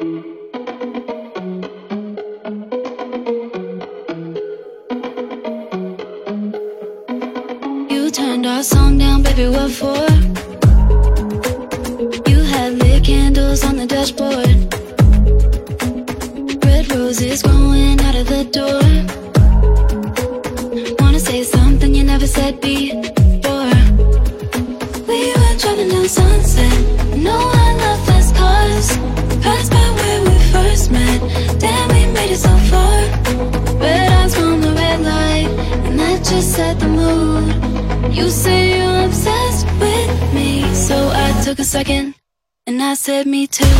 You turned our song down, baby, what for? You had lit candles on the dashboard. Red roses growing out of the door. Wanna say something you never said before. We were driving down sunset. No, just set the mood. You say you're obsessed with me, so I took a second and I said me too.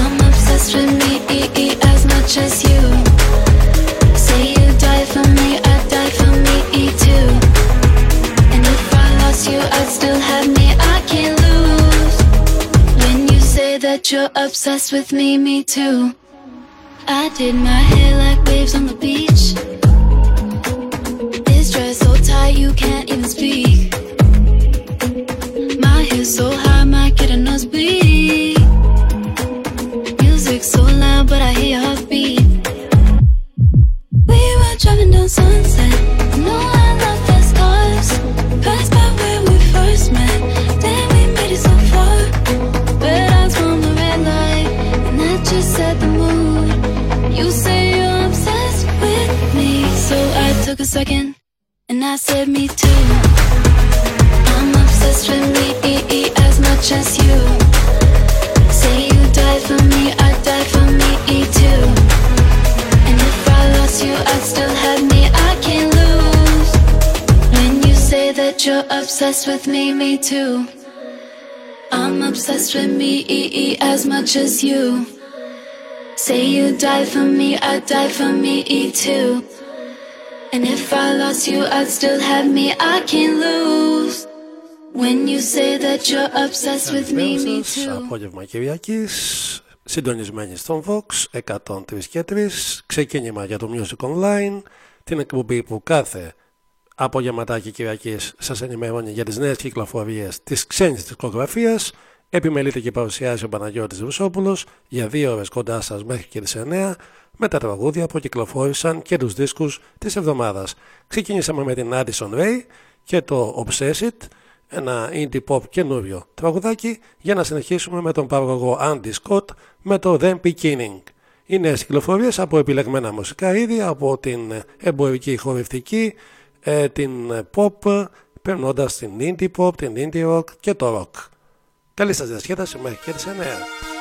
I'm obsessed with me as much as you. Say you die for me, I'd die for me too. And if I lost you, I'd still have me, I can't lose. When you say that you're obsessed with me, me too. I did my hair like waves on the beach. You can't even speak. My hair so high, might get a nosebleed. Music so loud, but I hear your heartbeat. We were driving down sunset. No, fast cars. Passed by where we first met. Damn, we made it so far. The red light, and that just set the mood. You say you're obsessed with me, so I took a second and I said me too. I'm obsessed with me as much as you. Say you die for me, I'd die for me too. And if I lost you, I'd still have me, I can't lose. When you say that you're obsessed with me, me too. I'm obsessed with me as much as you. Say you die for me, I'd die for me too. And if I lost you, I'd still have me, I can't lose. When you say that you're obsessed with me, me Καλημέρα σας, too. απόγευμα Κυριακής. Συντονισμένοι στον Vox 103 και 3 Ξεκίνημα για το Music Online Την εκπομπή που κάθε απογευματάκι Κυριακής Σας ενημερώνει για τις νέες κυκλοφορίες Της ξένης δισκογραφίας. Επιμελείται και παρουσιάζει ο Παναγιώτης Ρουσόπουλος Για δύο ώρες κοντά σας μέχρι και τις 9 με τα τραγούδια που κυκλοφόρησαν και τους δίσκους της εβδομάδας. Ξεκινήσαμε με την Addison Ray και το Obsessed ένα indie pop καινούριο τραγουδάκι για να συνεχίσουμε με τον παραγωγό Andy Scott με το The Beginning. Οι νέες κυκλοφορίες από επιλεγμένα μουσικά είδη, από την εμπορική χορευτική, ε, την pop, περνώντας την indie pop, την indie rock και το rock. Καλή σας διασκέδαση μέχρι και τις 9.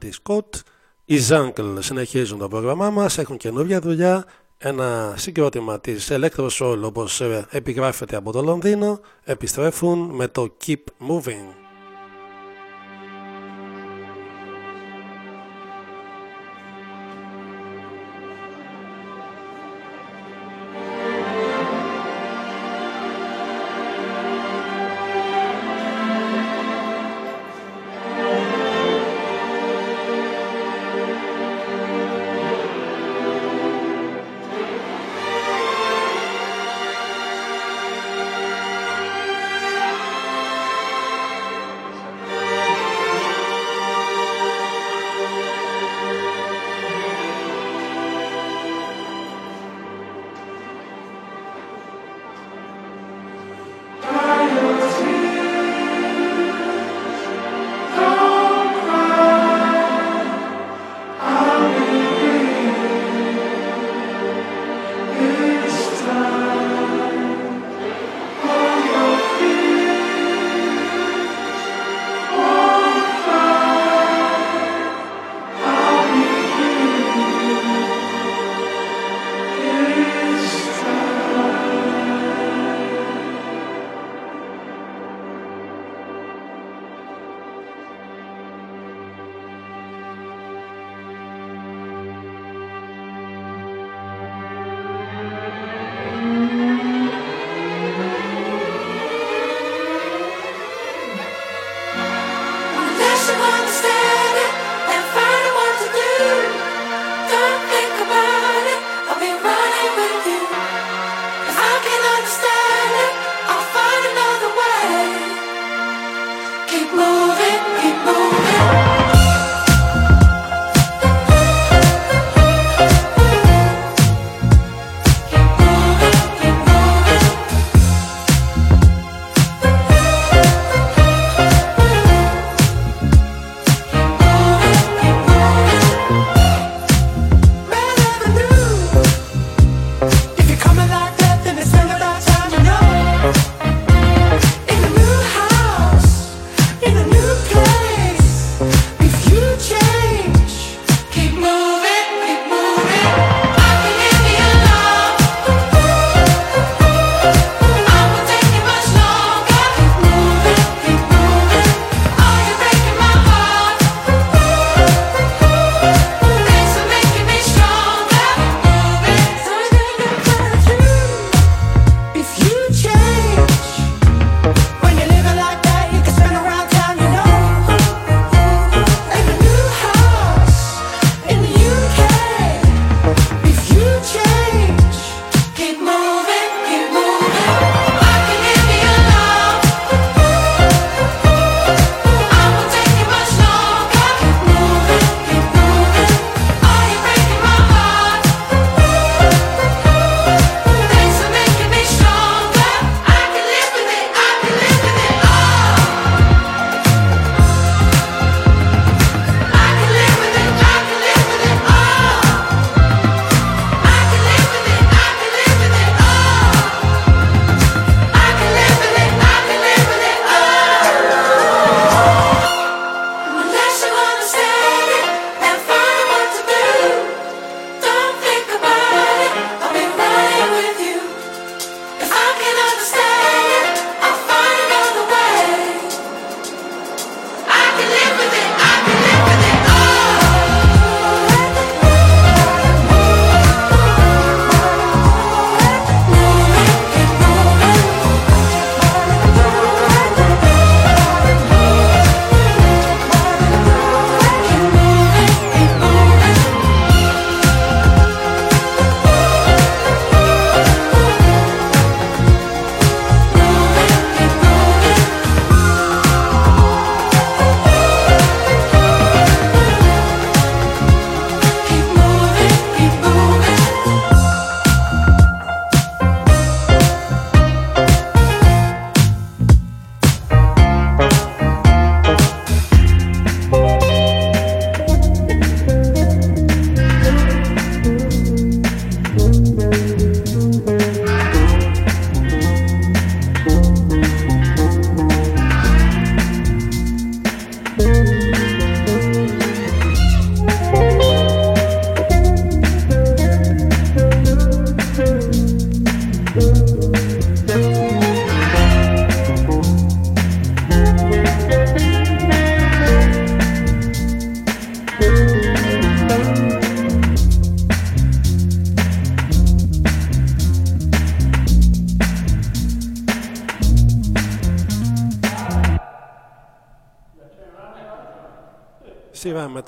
Andy Scott. Οι Jungle συνεχίζουν το πρόγραμμά μας, έχουν καινούργια δουλειά, ένα συγκρότημα της Electro Soul όπως ε, επιγράφεται από το Λονδίνο, επιστρέφουν με το Keep Moving.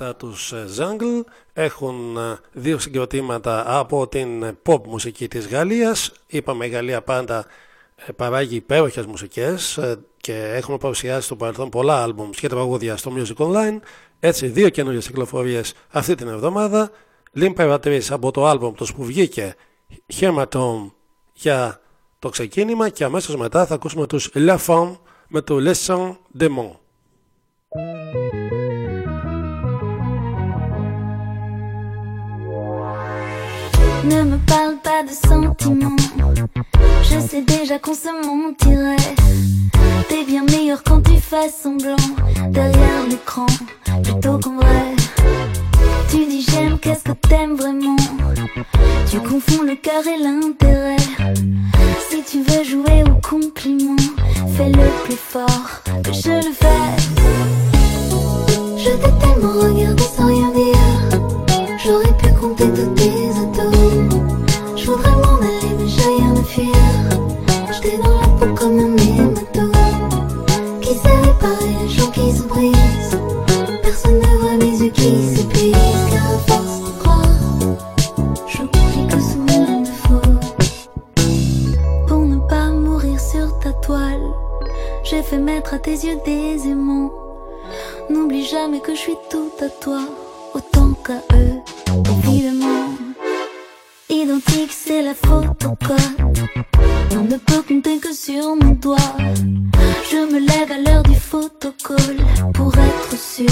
Μετά τους Jungle. Έχουν δύο συγκροτήματα από την pop μουσική της Γαλλίας. Είπαμε η Γαλλία πάντα παράγει υπέροχες μουσικές και έχουμε παρουσιάσει στο παρελθόν πολλά άλμπουμ και τραγούδια στο Music Online. Έτσι δύο καινούριες κυκλοφορίες αυτή την εβδομάδα. L'Imperatrice από το άλμπουμ τους που βγήκε Hematome για το ξεκίνημα και αμέσως μετά θα ακούσουμε τους La Femme με το Lesson de Ne me parle pas de sentiments. Je sais déjà qu'on se mentirait. T'es bien meilleur quand tu fais semblant derrière l'écran, plutôt qu'en vrai. Tu dis j'aime, qu'est-ce que t'aimes vraiment? Tu confonds le cœur et l'intérêt. Si tu veux jouer au compliment, fais-le plus fort que je le fais. Je t'ai tellement regardé sans rien dire. J'aurais pu compter tous tes Dans la peau comme un hématome. Qui réparer les gens qui se brisent Personne ne voit mes yeux qui s'épuisent. Car à force de croire, j'oublie que ce monde est faux. Pour ne pas mourir sur ta toile, j'ai fait mettre à tes yeux des aimants. N'oublie jamais que je suis tout à toi, autant qu'à eux. La photocode. On ne peut compter que sur mon doigt. Je me lève à l'heure du photocall pour être sûr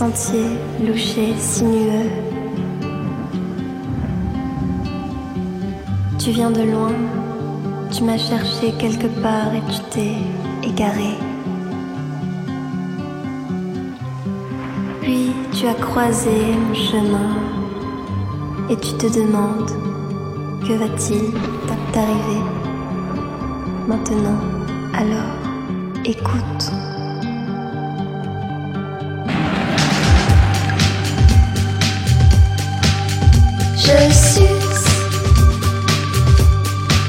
sentiers louchés, sinueux. Tu viens de loin, tu m'as cherché quelque part et tu t'es égaré. Puis tu as croisé mon chemin et tu te demandes que va-t-il t'arriver maintenant? Alors, écoute. Je suce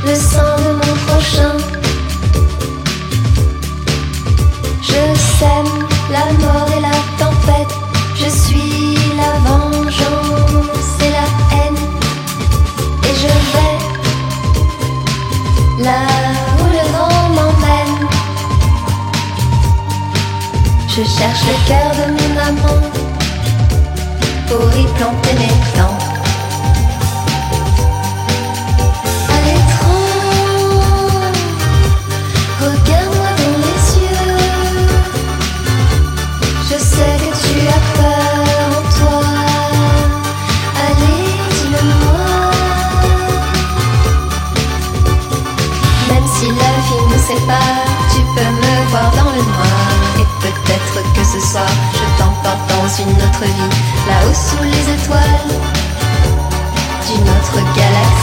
le sang de mon prochain. Je sème la mort et la tempête. Je suis la vengeance et la haine. Et je vais là où le vent m'emmène. Je cherche le cœur de mon amant pour y planter mes dents. Une autre vie, là-haut sous les étoiles d'une autre galaxie.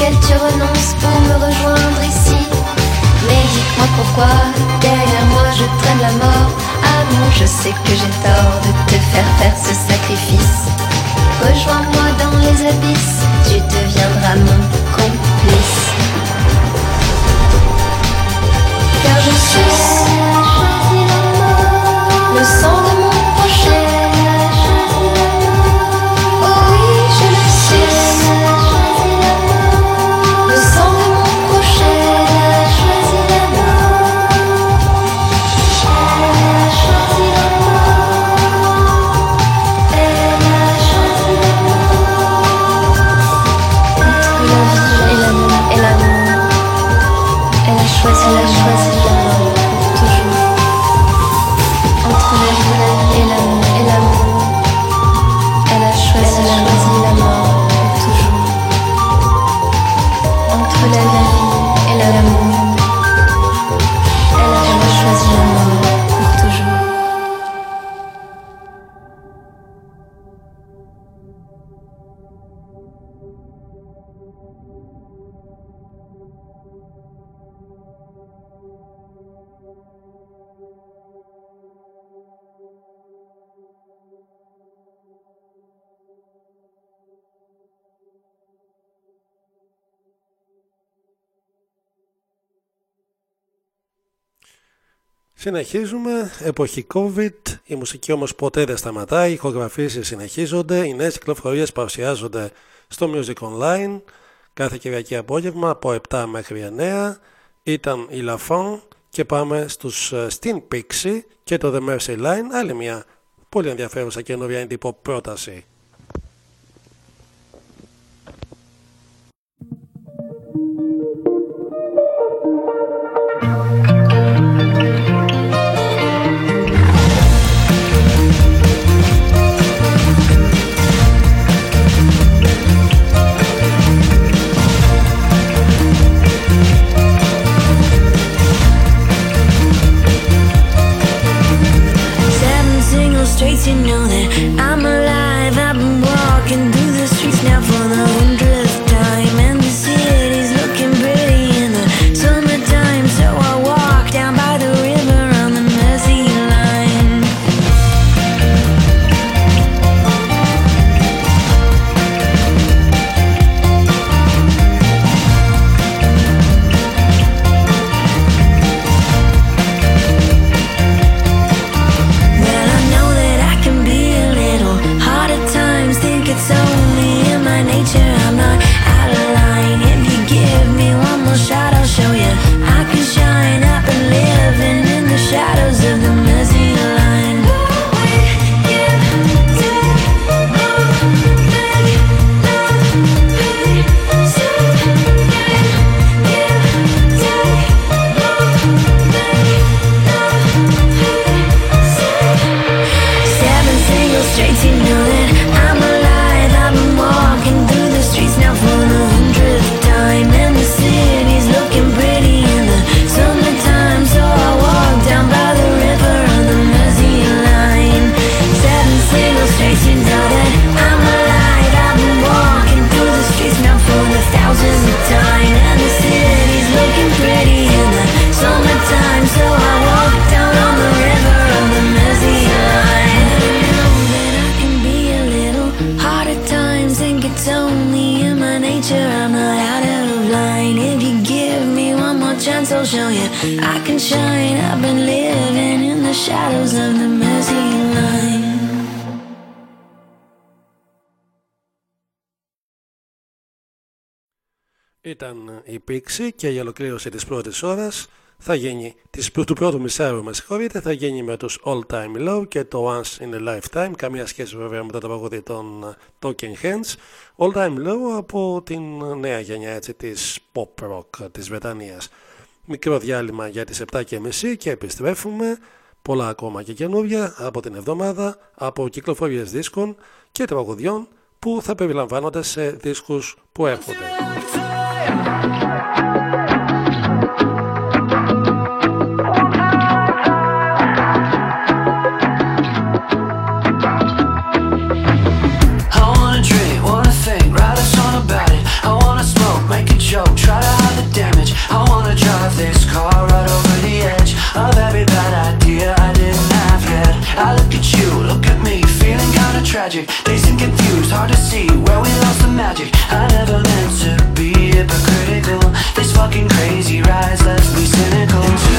auquel tu renonces pour me rejoindre ici. Mais j'y crois pourquoi derrière moi je traîne la mort. Ah Amour, je sais que j'ai tort de te faire faire ce sacrifice. Rejoins-moi dans les abysses, tu deviendras mon complice. Car je suis le sang de mon Συνεχίζουμε, εποχή COVID, η μουσική όμως ποτέ δεν σταματάει, οι ηχογραφήσεις συνεχίζονται, οι νέες κυκλοφορίες παρουσιάζονται στο Music Online. Κάθε Κυριακή απόγευμα από 7 μέχρι 9. Ήταν η Lafon και πάμε στους, ε, στην Pixie και το The Mercy Line, άλλη μια πολύ ενδιαφέρουσα καινούργια εντυπω πρόταση. κλήρωση της πρώτης ώρας θα γίνει, της, του πρώτου μισάρου με συγχωρείτε, θα γίνει με τους All Time Low και το Once in a Lifetime, καμία σχέση βέβαια με τα τραγούδι των ε, Talking Hands, All Time Low από την ε, νέα γενιά έτσι, της pop rock της Βρετανίας. Μικρό διάλειμμα για τις 7.30 και επιστρέφουμε, πολλά ακόμα και καινούργια από την εβδομάδα, από κυκλοφορίες δίσκων και τραγωδιών που θα περιλαμβάνονται σε δίσκους που έρχονται. tragic They seem confused, hard to see where we lost the magic. I never meant to be hypocritical. This fucking crazy rise left me cynical.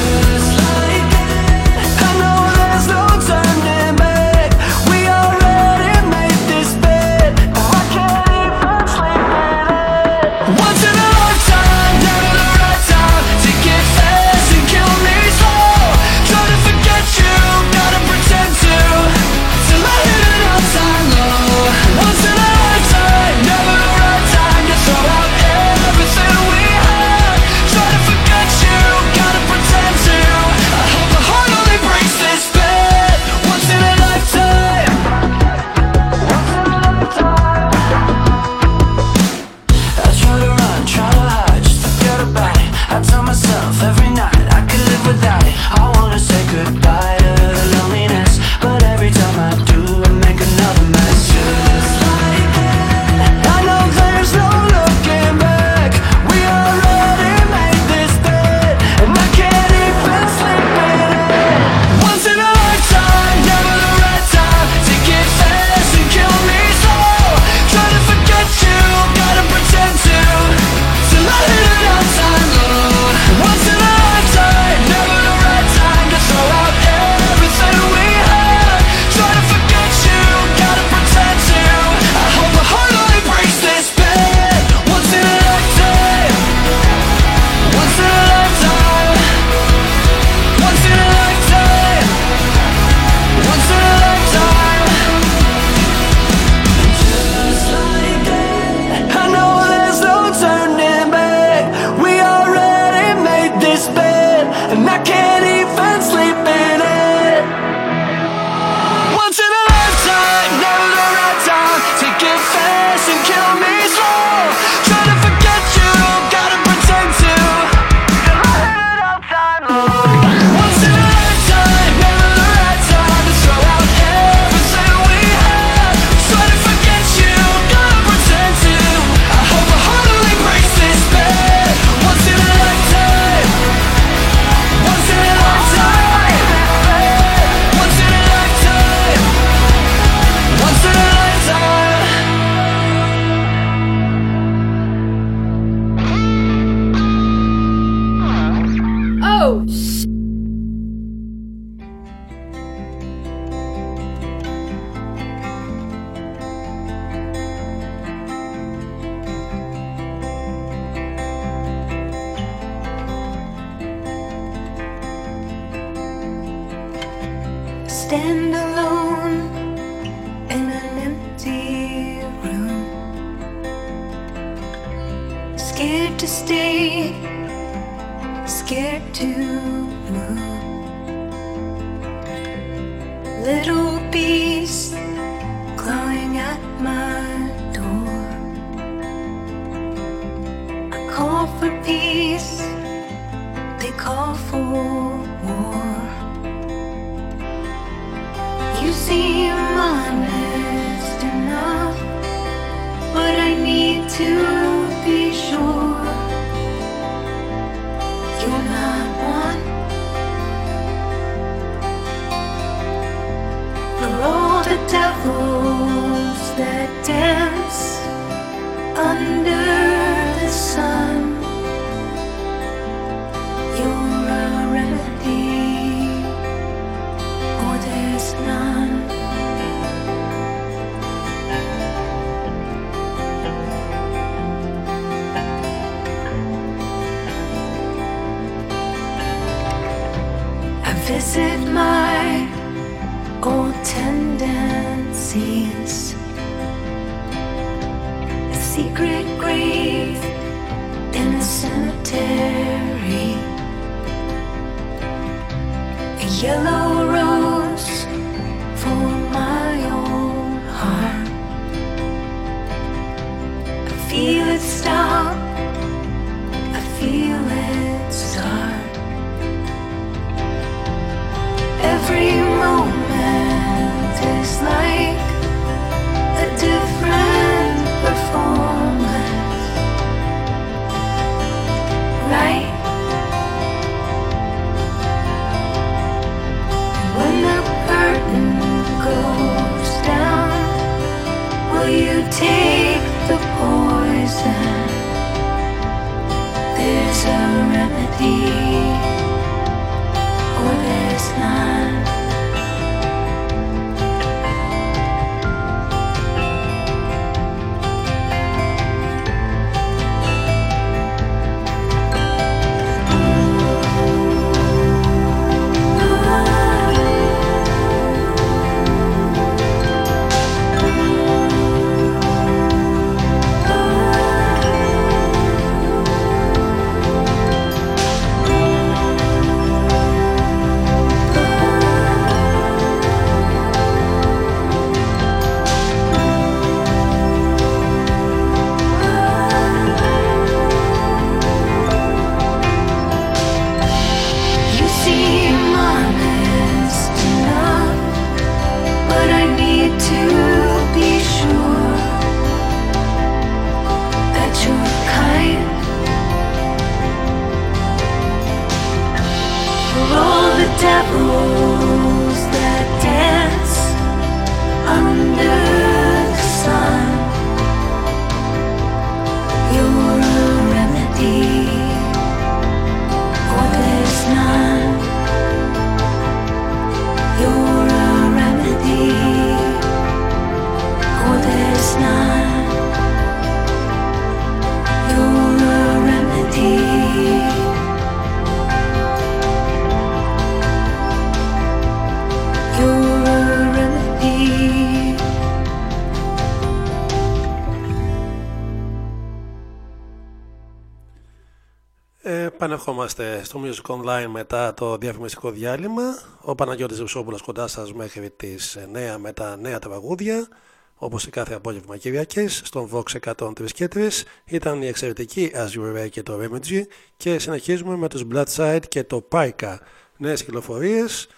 Επανερχόμαστε στο Music Online μετά το διαφημιστικό διάλειμμα. Ο Παναγιώτης Ζευσόπουλος κοντά σας μέχρι τις 9 με τα νέα τραγούδια, όπως η κάθε απόγευμα Κυριακές, στον Vox 103 και 3. Ήταν η εξαιρετική Azure Ray και το Remedy και συνεχίζουμε με τους Blood Side και το Paika. Νέες κυκλοφορίες,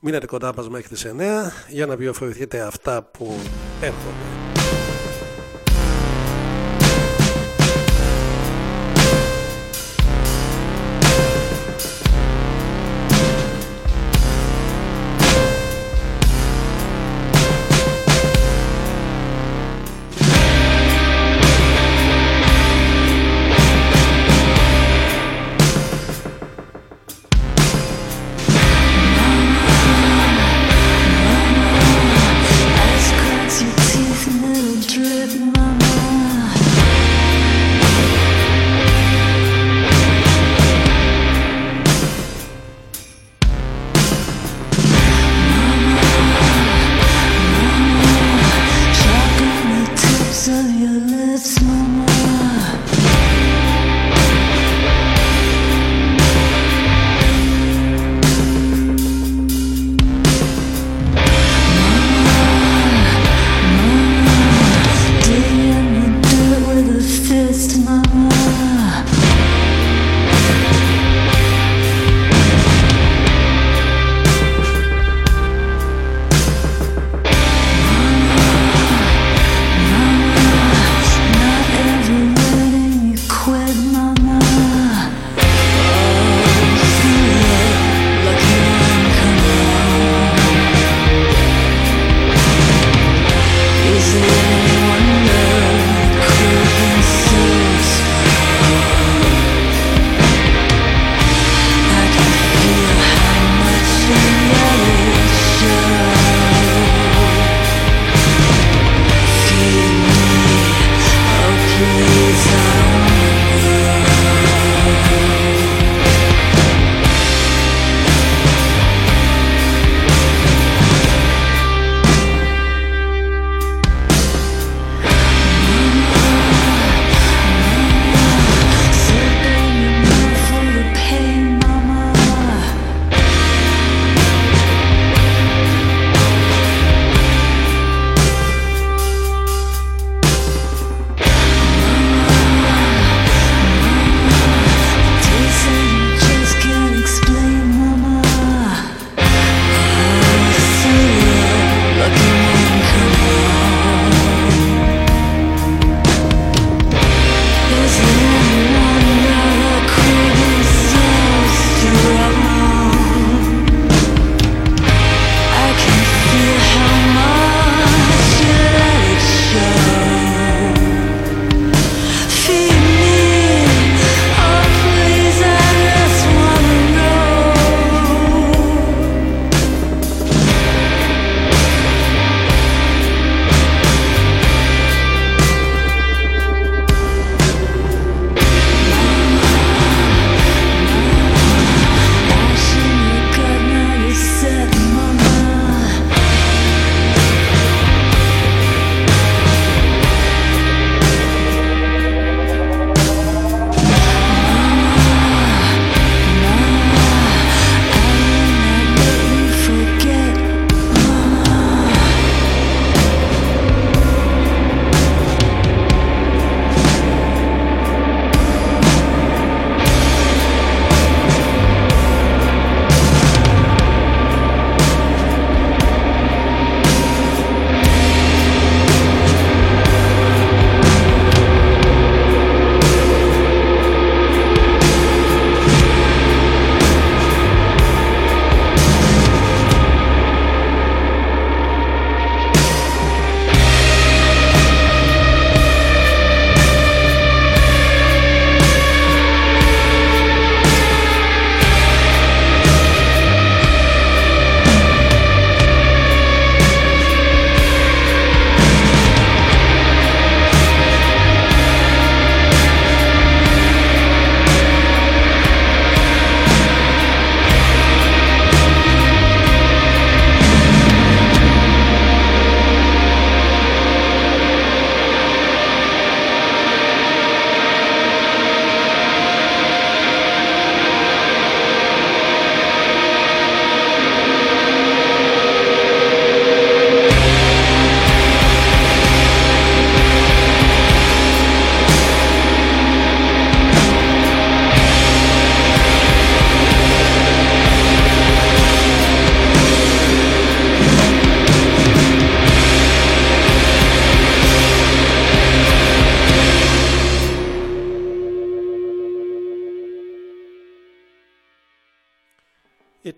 μείνετε κοντά μας μέχρι τις 9 για να βιοφορηθείτε αυτά που έρχονται.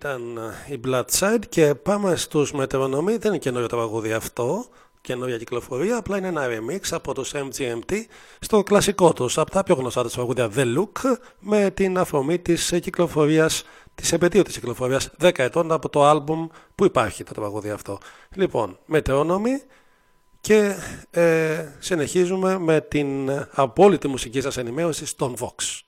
Ήταν ε, η Blood Side και πάμε στους Μετεονομή. Δεν είναι καινούριο το τραγούδι αυτό, καινούρια κυκλοφορία. Απλά είναι ένα remix από τους MGMT στο κλασικό τους, από τα πιο γνωστά τους τραγούδια The Look, με την αφορμή της κυκλοφορίας, της επαιτίου της κυκλοφορίας 10 ετών από το άλμπουμ που υπάρχει το τραγούδι αυτό. Λοιπόν, Μετεονομή και ε, συνεχίζουμε με την απόλυτη μουσική σας ενημέρωση στον Vox.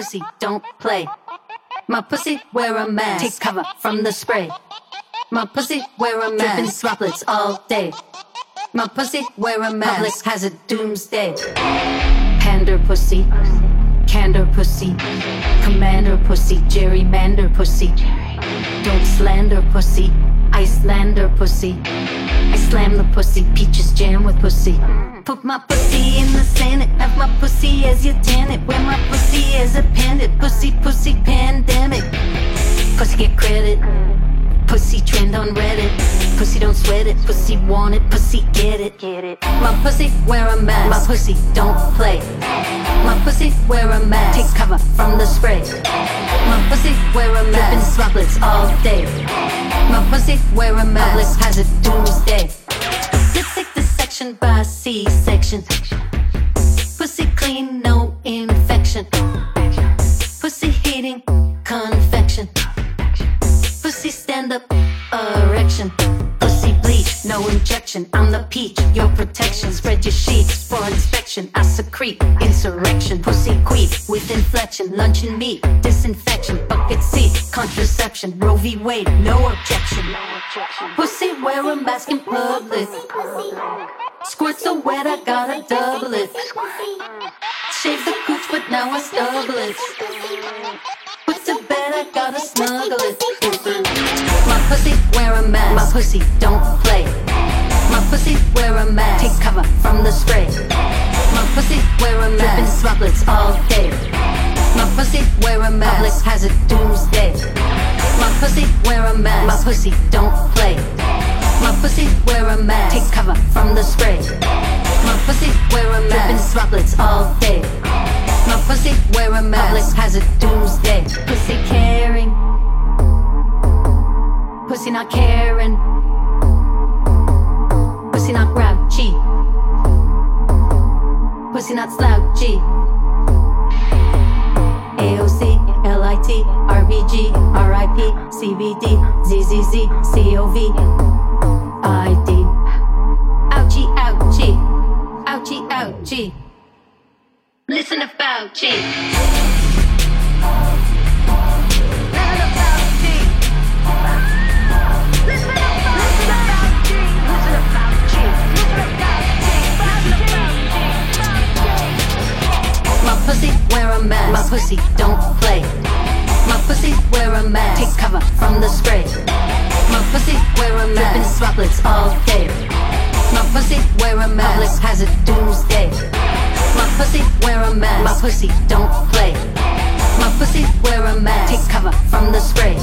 Pussy don't play. My pussy wear a mask. Take cover from the spray. My pussy wear a mask. Dripping droplets all day. My pussy wear a mask. Public has a doomsday. Pander pussy. Candor pussy. Commander pussy. Gerrymander pussy. Don't slander pussy. Icelander pussy. I slam the pussy. Peaches jam with pussy. Put my pussy in the Senate. Have my pussy as your tenant. Wear my pussy as a pendant. Pussy, pussy, pandemic. Pussy get credit. Pussy trend on Reddit. Pussy don't sweat it. Pussy want it. Pussy get it. Get it. My pussy wear a mask. My pussy don't play. My pussy wear a mask. Take cover from the spray. My pussy wear a mask. Dripping droplets all day. My pussy wear a mask. Public has a doomsday. Let's take section by C-section. Pussy clean, no infection. Pussy heating, confection. Pussy stand up, erection. Pussy no injection. I'm the peach, your protection. Spread your sheets for inspection. I secrete insurrection. Pussy queef with inflection. Luncheon meat, disinfection. Bucket seat, contraception. Roe v. Wade, no objection. Pussy wear a mask in public. Squirts so wet, I gotta double it. Shave the cooch, but now I stubble it. Put to bed, I gotta snuggle it. My pussy wear a mask. My pussy don't play. My pussy wear a mask. Take cover from the spray. My pussy wear a mask. Dripping droplets all day. My pussy wear a mask. Public has a doomsday. My pussy wear a mask. My pussy don't play. My pussy wear a mask. Take cover from the spray. My pussy wear a mask. Dripping droplets all day. My pussy wear a mask. Public has a doomsday. Pussy caring. Pussy not caring. Pussy not grouchy. Pussy not slouchy. AOC, LIT, RBG, RIP, CBD, ZZZ, COV, ID. Ouchie, ouchie. Ouchie, ouchie. Listen Fauci. My pussy wear a mask. My pussy don't play. My pussy wear a mask. Take cover from the spray. My pussy wear a mask. Dripping droplets all day. My pussy wear a mask. Public has a doomsday. My pussy wear a mask. My pussy don't play. My pussy wear a mask. Take cover from the spray.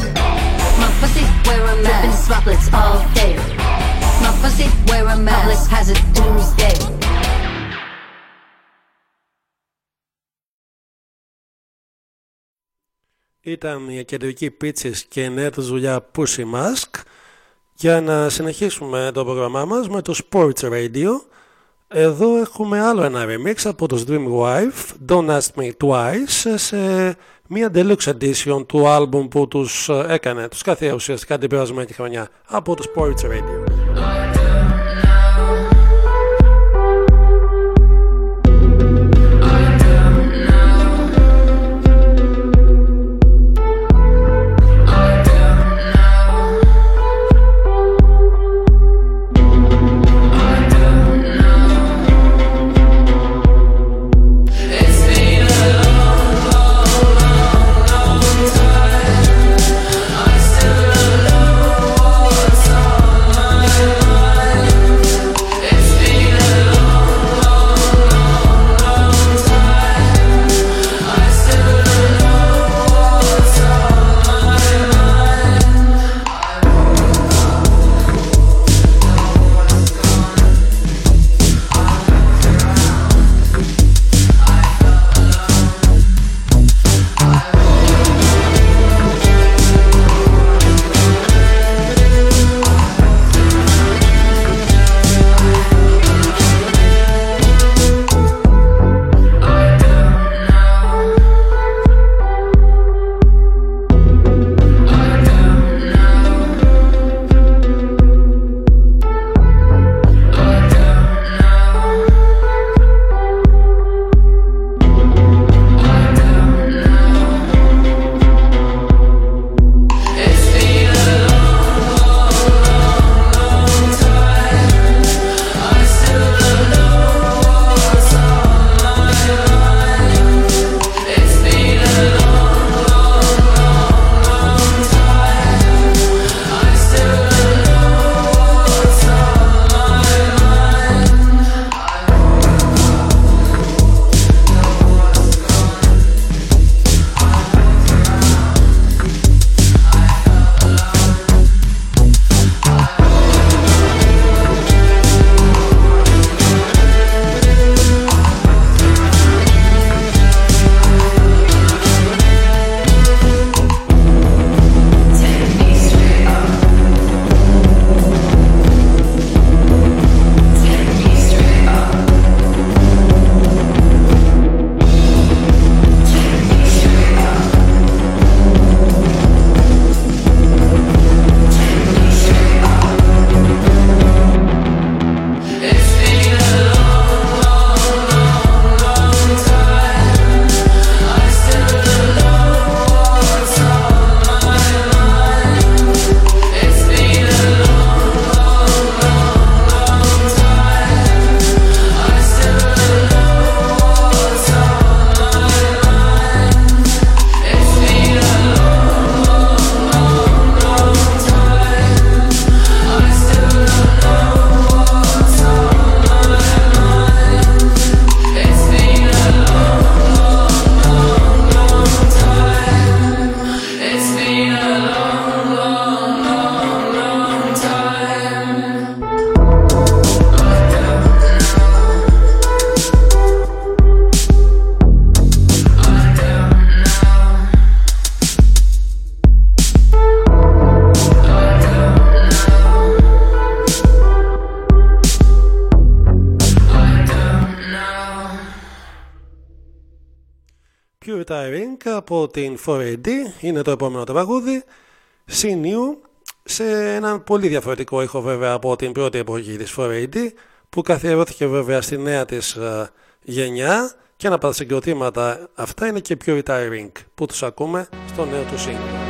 My pussy wear a mask. Dripping droplets all day. My pussy wear a mask. Public has a doomsday. Ήταν η κεντρική Peaches και Net δουλειά Pussy Mask για να συνεχίσουμε το πρόγραμμά μας με το Sports Radio εδώ έχουμε άλλο ένα remix από τους Dream Wife Don't Ask Me Twice σε μια deluxe edition του album που τους έκανε τους κάθε ουσιαστικά την περασμένη χρονιά από το Sports Radio είναι το επόμενο τραγούδι. See New σε έναν πολύ διαφορετικό ήχο βέβαια από την πρώτη εποχή της 4AD που καθιερώθηκε βέβαια στη νέα της uh, γενιά και ένα από τα συγκροτήματα αυτά είναι και Pure Tiring που τους ακούμε στο νέο του σύγκριτο.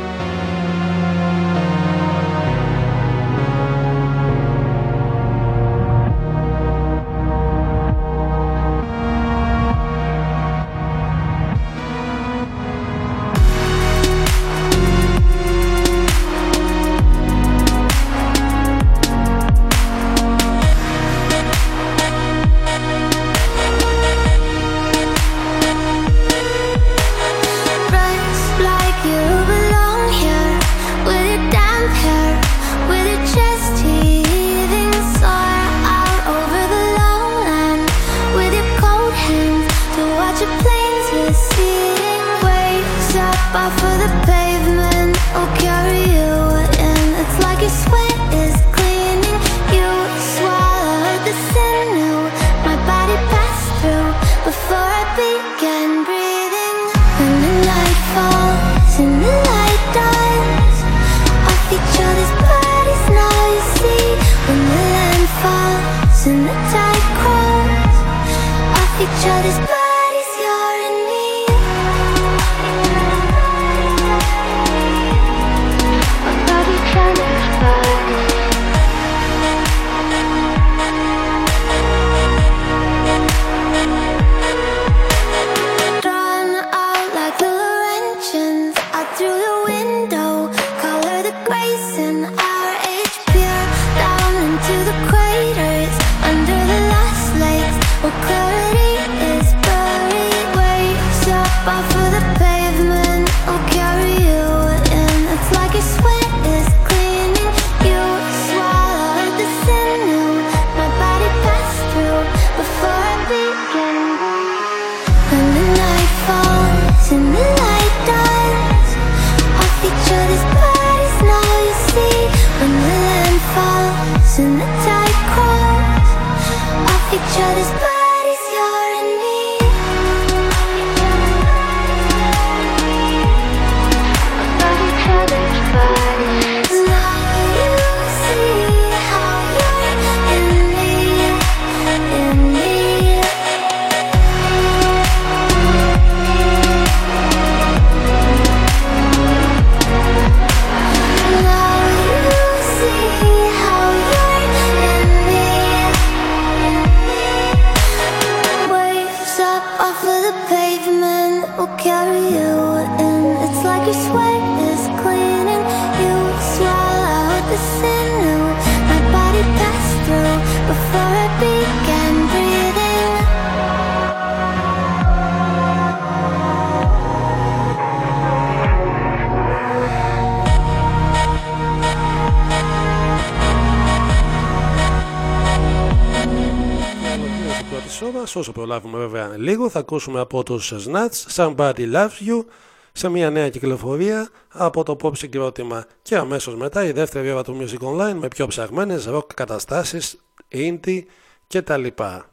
Θα ακούσουμε από τους Snatch Somebody Loves You σε μια νέα κυκλοφορία από το pop συγκρότημα και αμέσως μετά η δεύτερη ώρα του Music Online με πιο ψαγμένες rock καταστάσεις, indie και τα λοιπά.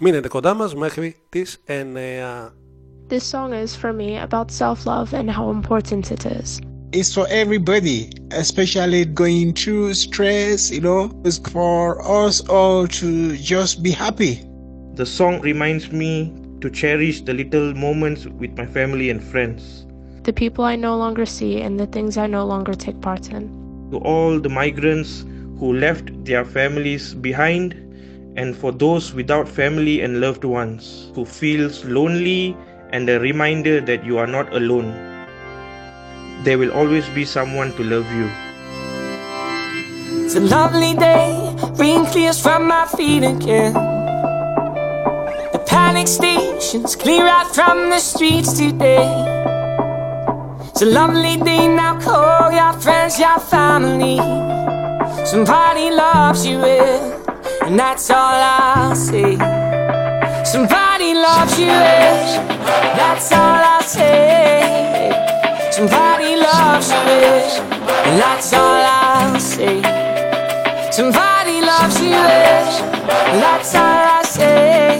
Μείνετε κοντά μας μέχρι τις 9. This song is for me about self-love and how important it is. It's for everybody, especially going through stress, you know. It's for us all to just be happy. The song reminds me to cherish the little moments with my family and friends. The people I no longer see and the things I no longer take part in. To all the migrants who left their families behind, and for those without family and loved ones who feels lonely and a reminder that you are not alone. There will always be someone to love you. It's a lovely day, rain clears from my feet again stations clear out from the streets today. It's a lovely day now, call your friends, your family. Somebody loves you, well, and that's all I'll say. Somebody loves you, well, that's all I'll say. Somebody loves you, eh, and that's all I'll say. Somebody loves you, well, that's all I'll say.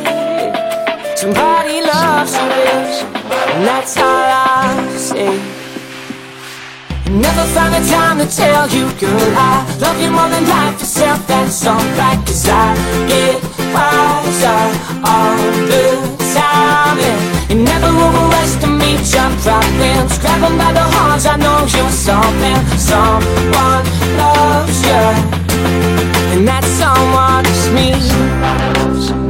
Somebody loves you, and that's all I'll say. Never find the time to tell you, girl, I love you more than life itself. That's alright, cause I get wiser all the time. And you never overestimate your problems. Grab them by the horns, I know you're something. Someone loves you, and that someone is me.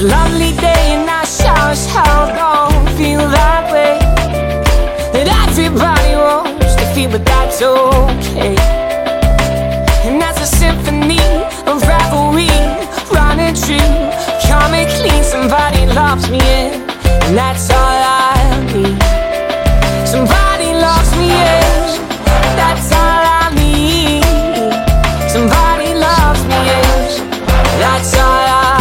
A lovely day, and I sure as hell don't feel that way. That everybody wants to feel, but that's okay. And that's a symphony of revelry running true. Clean, somebody loves me, yeah. and that's all I need. Somebody loves me, yeah. that's all I need. Somebody loves me, yeah. that's all I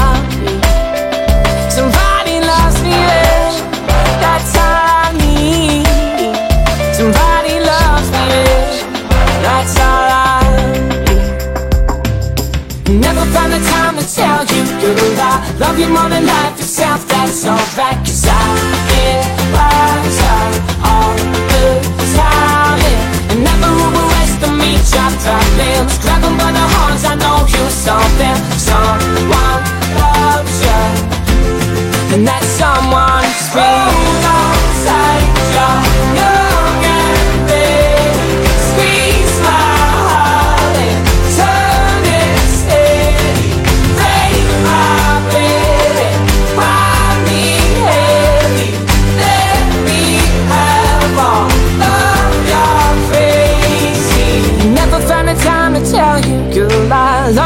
love you more than life itself. That's alright, cause I get wiser all the time. And never overestimate your problems. Grab them by the horns, I know you'll solve them. Someone loves you, and that someone is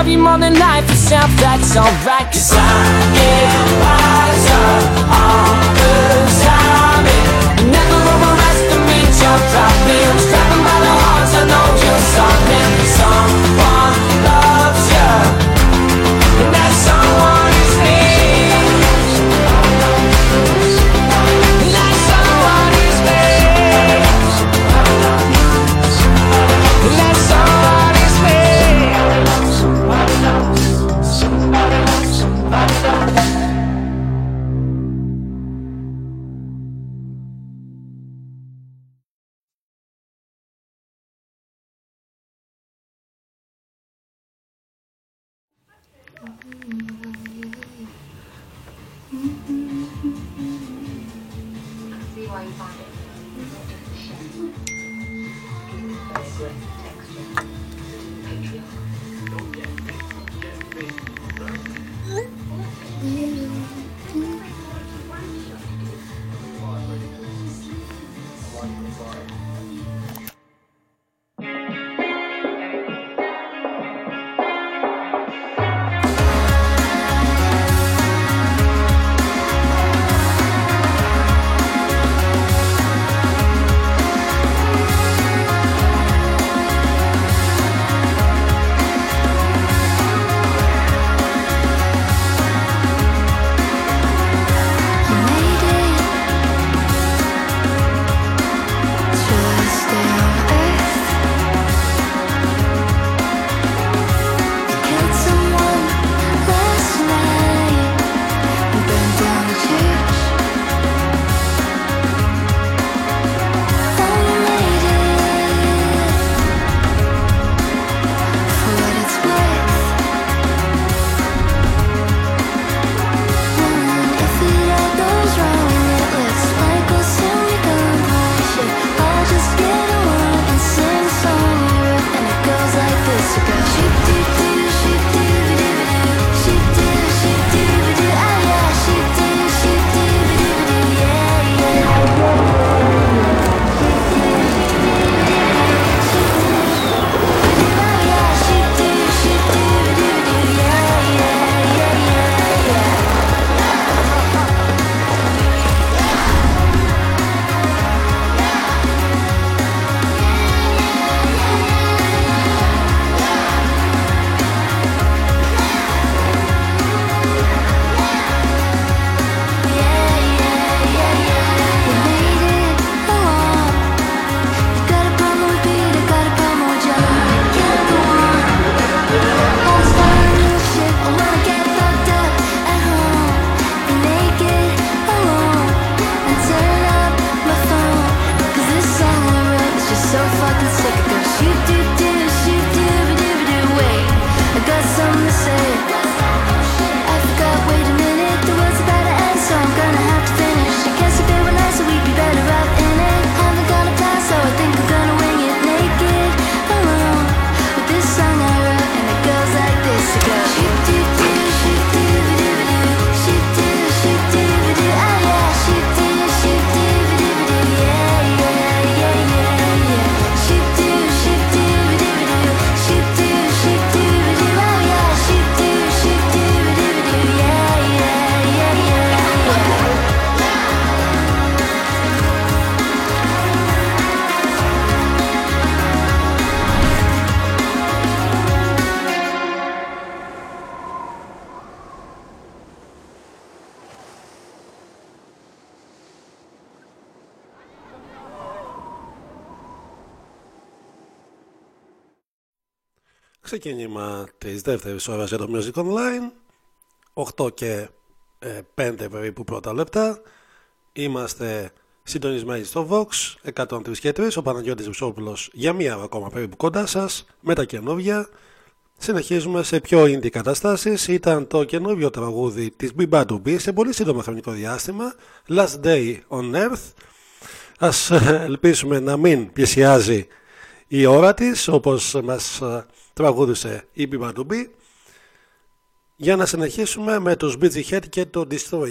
love you more than life itself. That's alright, cause I get wiser all the time. And never overestimate your problems. Ξεκίνημα της δεύτερης ώρας για το Music Online 8 και 5 ε, περίπου πρώτα λεπτά. Είμαστε συντονισμένοι στο Vox 103 και 3 Ο Παναγιώτης Βουσόπουλος για μία ακόμα περίπου κοντά σας Με τα καινούργια. Συνεχίζουμε σε πιο indie καταστάσεις. Ήταν το καινούργιο τραγούδι της Biba B σε πολύ σύντομο χρονικό διάστημα. Last Day on Earth. Ας ε, ελπίσουμε να μην πλησιάζει η ώρα της όπως μας ε, τραγούδισε η Biba για να συνεχίσουμε με τους Busy Head και το Destroy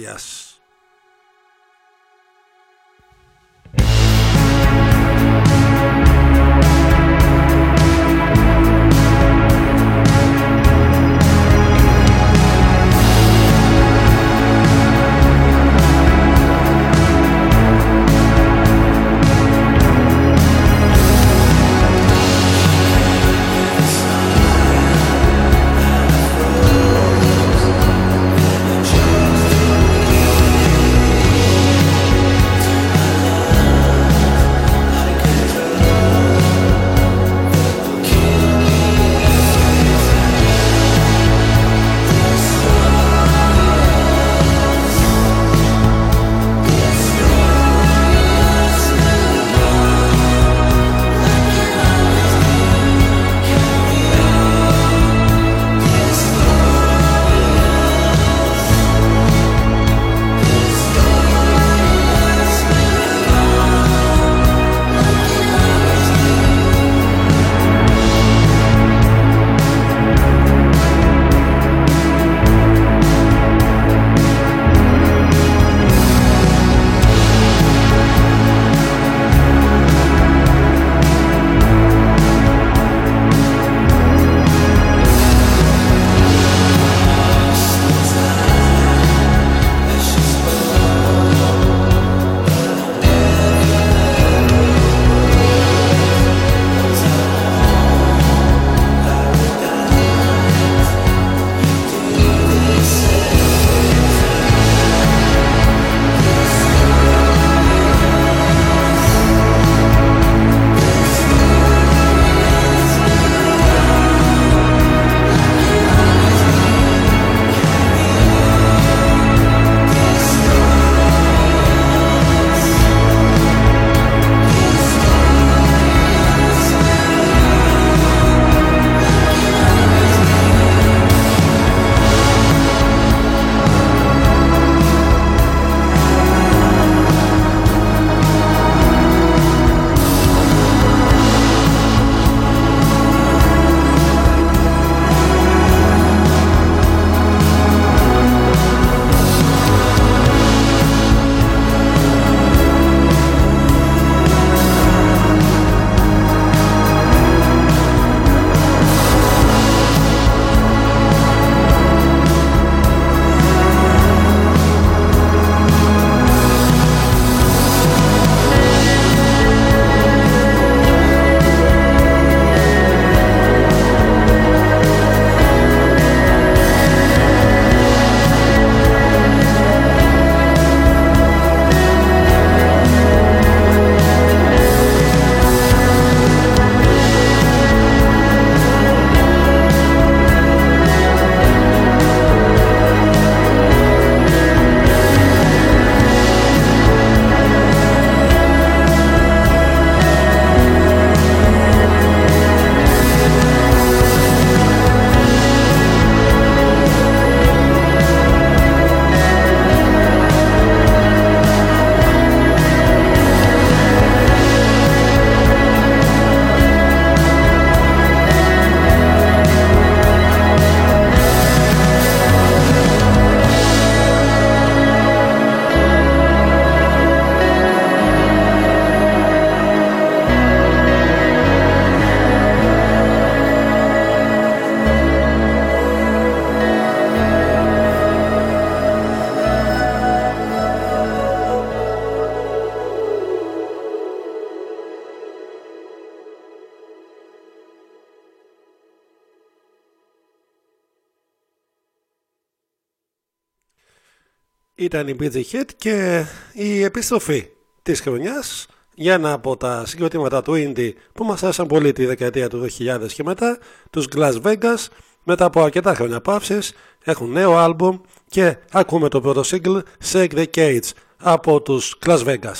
Ήταν η Busy Head και η επιστροφή της χρονιάς για ένα από τα συγκροτήματα του Indie που μας άρεσαν πολύ τη δεκαετία του 2000 και μετά, τους Glass Vegas, μετά από αρκετά χρόνια παύσης, έχουν νέο άλμπουμ και ακούμε το πρώτο single Shake the Cage από τους Glass Vegas.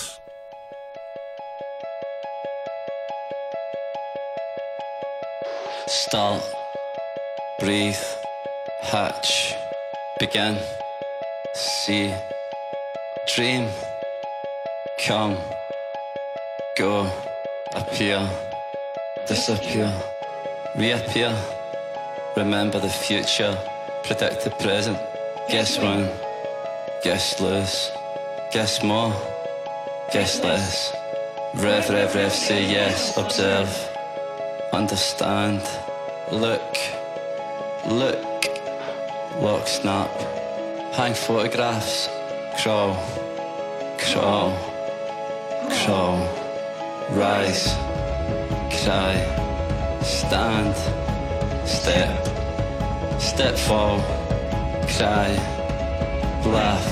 Start, breathe, hatch, begin, see, dream, come, go, appear, disappear, reappear. Remember the future, predict the present, guess win, guess lose, guess more, guess less. Rev, rev, rev, say yes, observe, understand, look, look, lock, snap, hang photographs, crawl, crawl, crawl, rise, cry, stand, step, step fall, cry, laugh,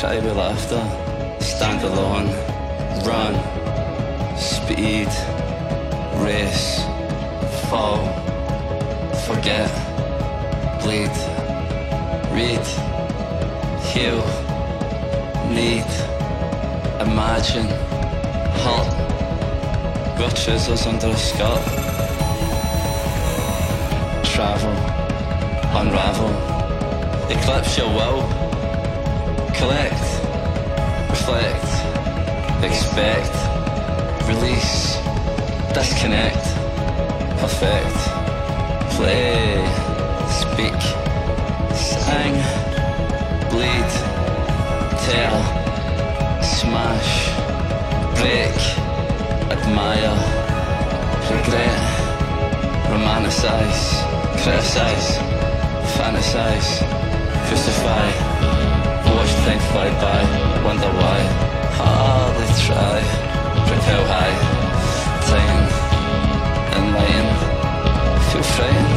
cry with laughter, stand alone, run, speed, race, fall, forget, bleed, read, heal, need, imagine, halt, wear trousers under a skirt, travel, unravel, eclipse your will, collect, reflect, expect, release, disconnect, perfect, play, speak, sing, bleed, tell, smash, break, admire, regret, romanticize, criticize, fantasize, crucify, watch time fly by, wonder why, hardly try, propel high, time, enlighten, feel frightened,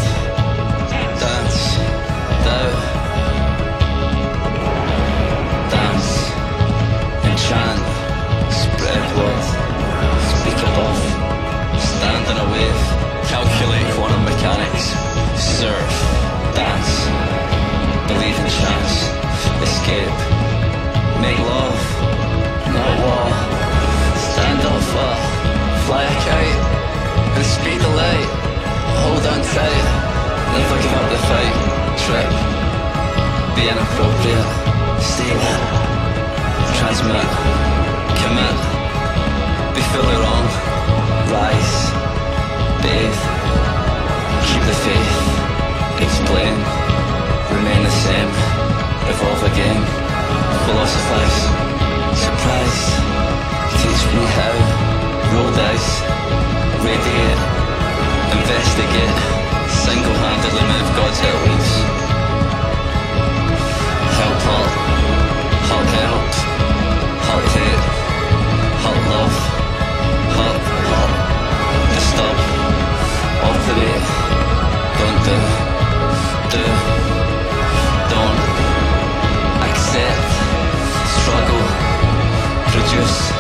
escape, make love, not war, stand up fly a kite, and speed the light, hold on tight, never give up the fight, trip, be inappropriate, lit, transmit, commit, be fully wrong, rise, bathe, keep the faith, explain, remain the same, evolve again, philosophize, surprise, teach me how, roll dice, radiate, investigate, single-handedly move God's eloise, help hurt help, hurt hate, hurt love, hurt, hurt, disturb, operate, don't do, do, produce,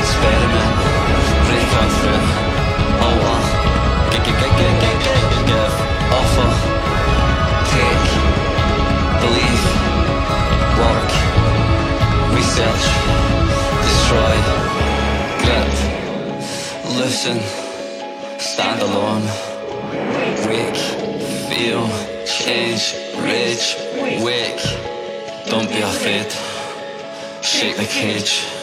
experiment, g- g- g- give, offer, take, believe, work, research, destroy, grip, listen, stand alone, break, feel, change, rage, wake, don't be afraid, shake the cage,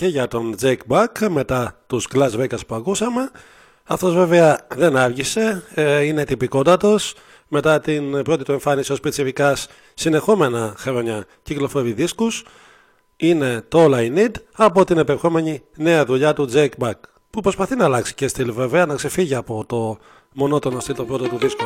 και για τον Jake Buck μετά τους Glass Vegas που ακούσαμε. Αυτός βέβαια δεν άργησε, ε, είναι τυπικότατος. Μετά την πρώτη του εμφάνιση ως πιτσιβικάς συνεχόμενα χρόνια κυκλοφορεί δίσκους. Είναι το All I Need από την επερχόμενη νέα δουλειά του Jake Buck που προσπαθεί να αλλάξει και στυλ βέβαια να ξεφύγει από το μονότονο στυλ πρώτο του δίσκου.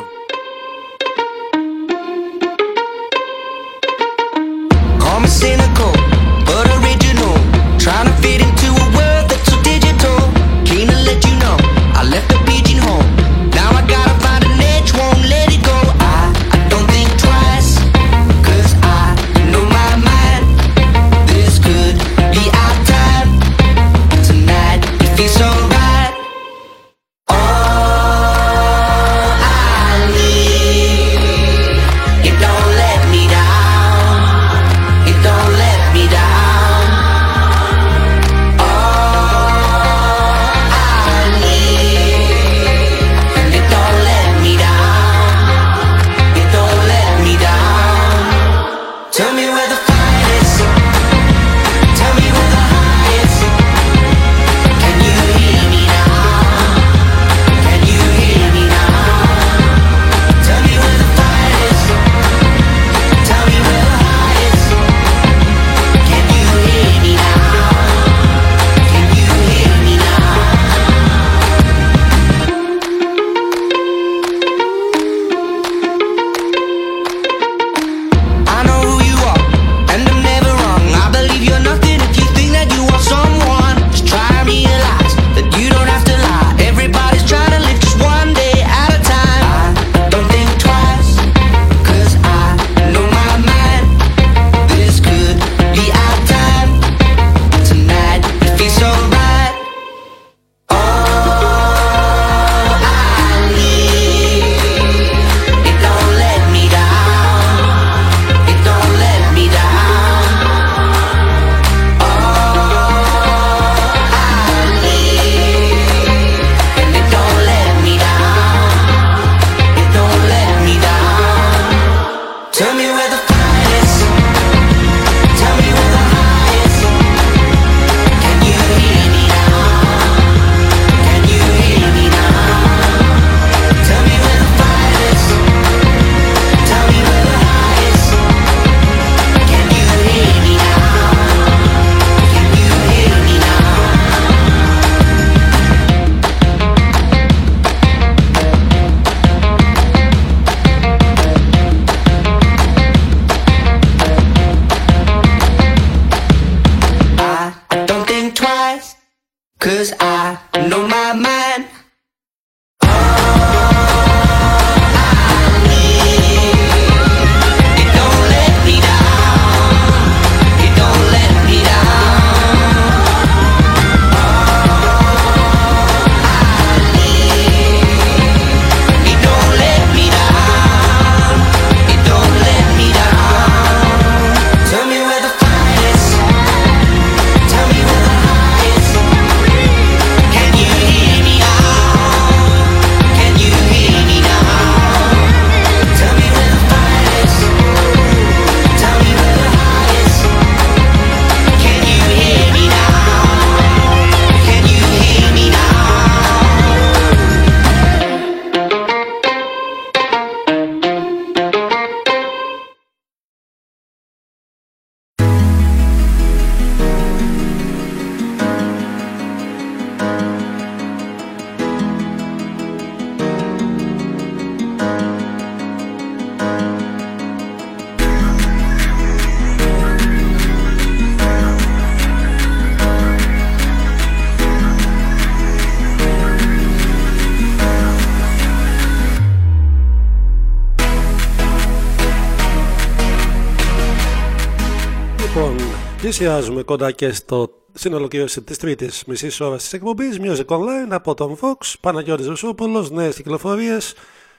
Πλησιάζουμε κοντά και στο στην της τρίτης μισής ώρας της εκπομπής Music Online από τον Vox, Παναγιώτης Ρουσόπουλο, νέες κυκλοφορίες.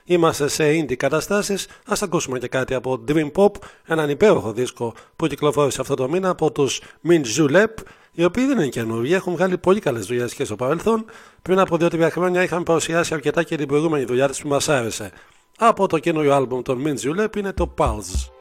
Είμαστε σε indie καταστάσεις. Α ακούσουμε και κάτι από Dream Pop, έναν υπέροχο δίσκο που κυκλοφόρησε αυτό το μήνα από τους Min Julep, οι οποίοι δεν είναι καινούργοι, έχουν βγάλει πολύ καλές δουλειές και στο παρελθόν. Πριν από 2-3 χρόνια είχαν παρουσιάσει αρκετά και την προηγούμενη δουλειά της που μας άρεσε. Από το καινούριο album των Min Julep είναι το Pulse.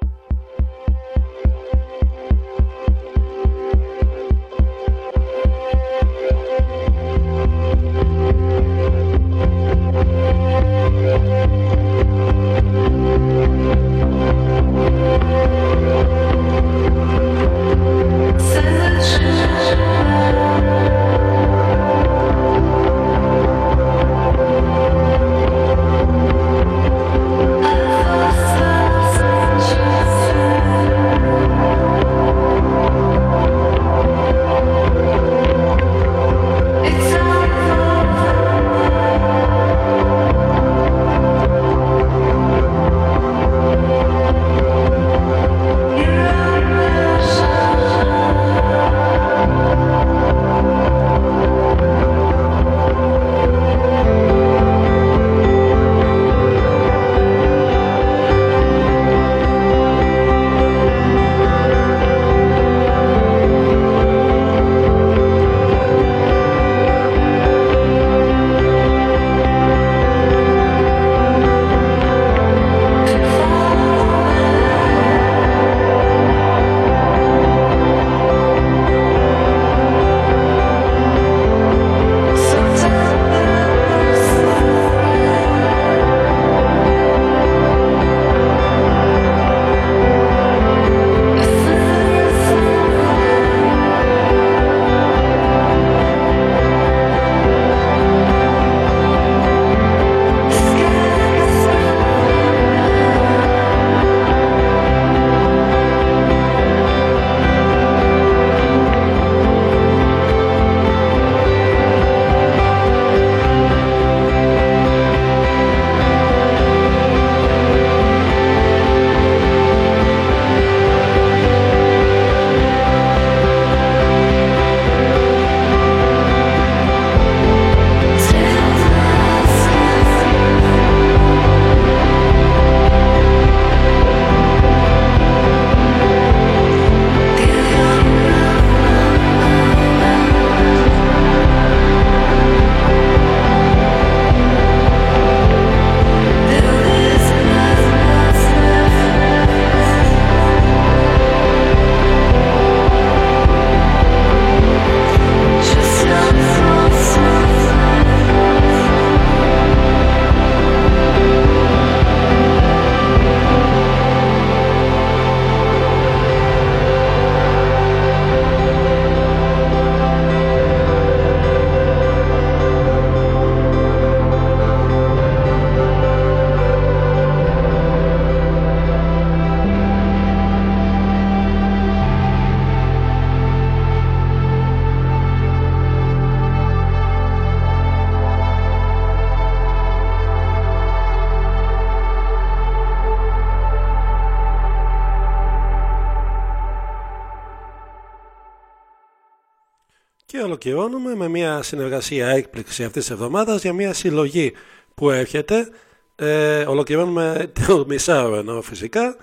ολοκληρώνουμε με μια συνεργασία έκπληξη αυτής της εβδομάδας για μια συλλογή που έρχεται. Ε, ολοκληρώνουμε το μισάωρο ενώ φυσικά.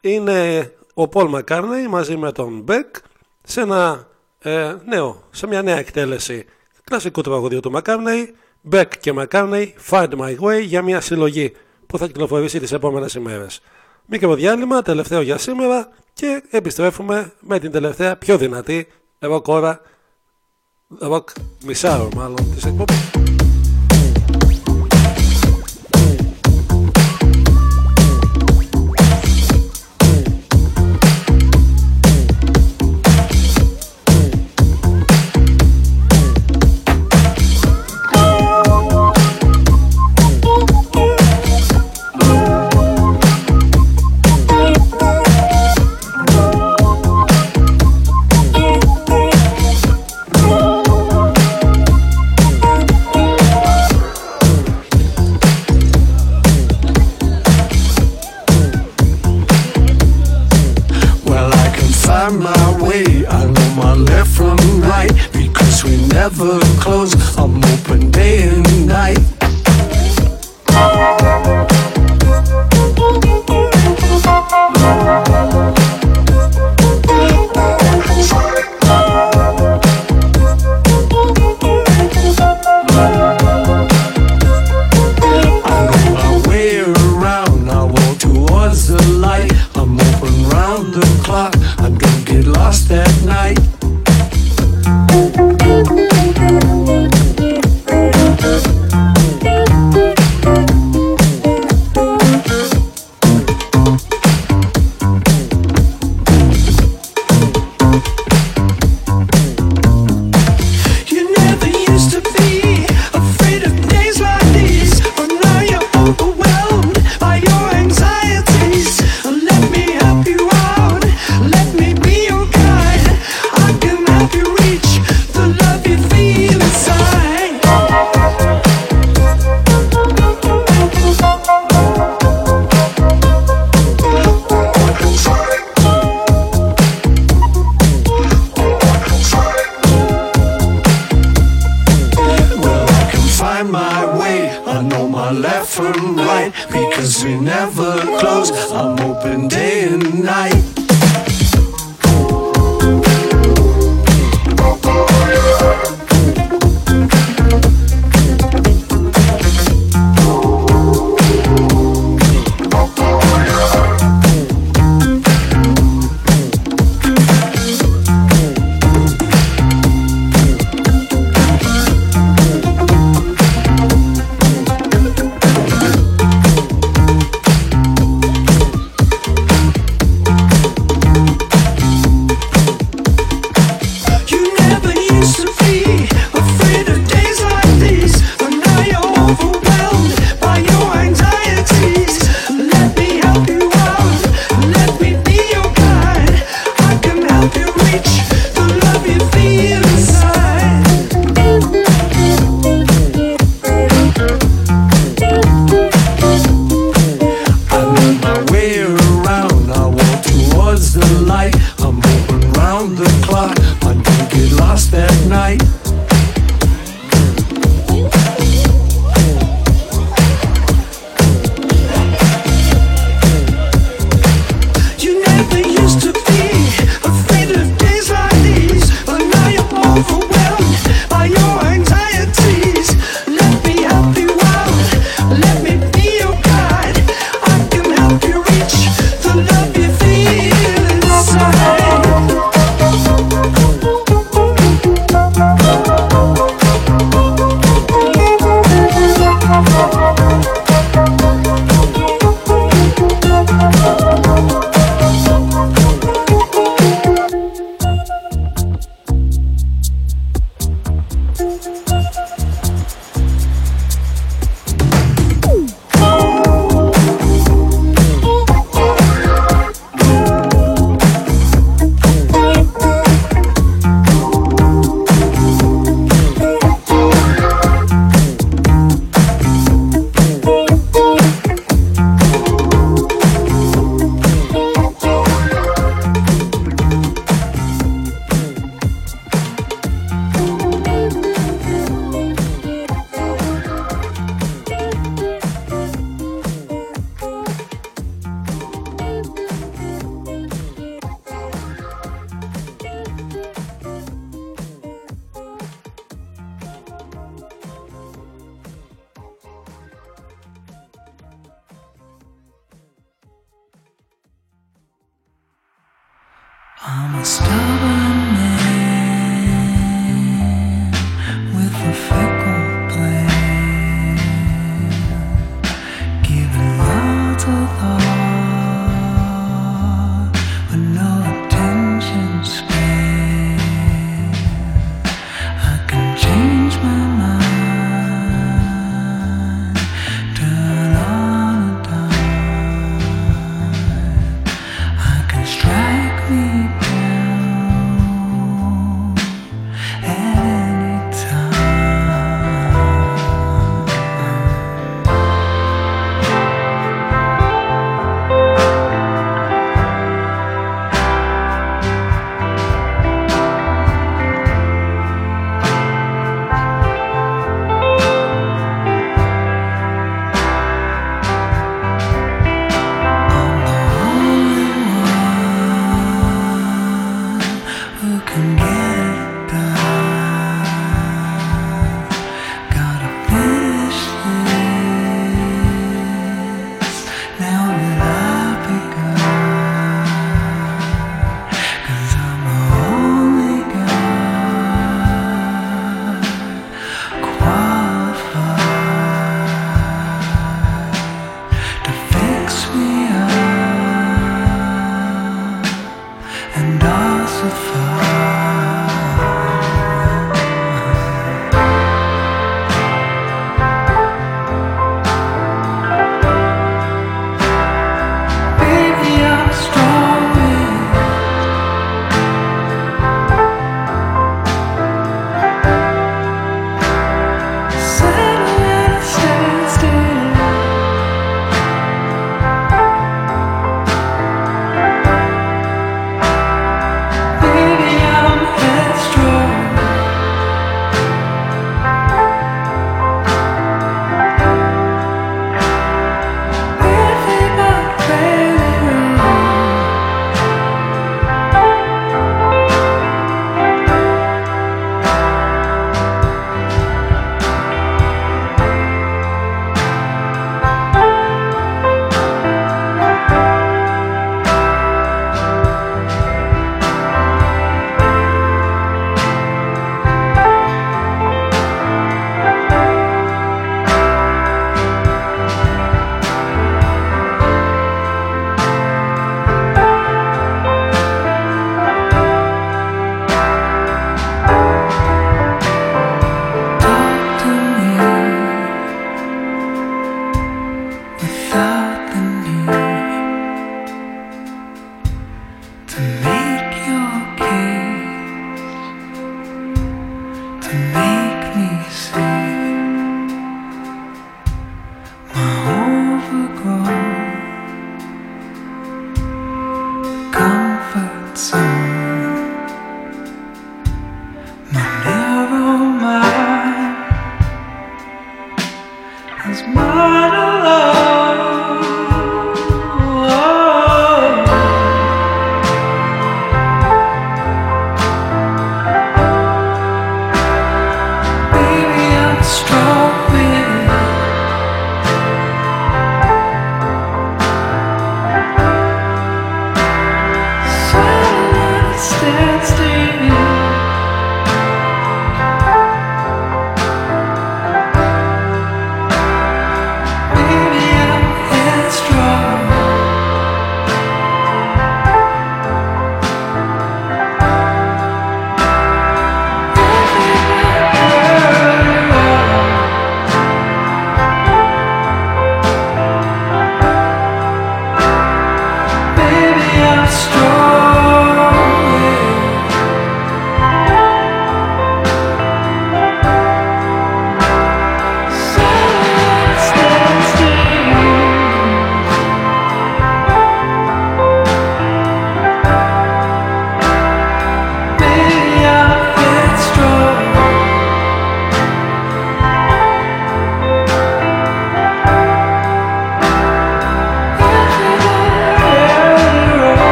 Είναι ο Πολ Μακάρνεϊ μαζί με τον Μπέκ σε, ένα, ε, νέο, σε μια νέα εκτέλεση κλασικού τραγουδιού του Μακάρνεϊ. Μπέκ και Μακάρνεϊ, Find My Way για μια συλλογή που θα κυκλοφορήσει τις επόμενες ημέρες. Μικρό διάλειμμα, τελευταίο για σήμερα και επιστρέφουμε με την τελευταία πιο δυνατή ροκόρα aber Kommissar, mal und das ist forever. tonight.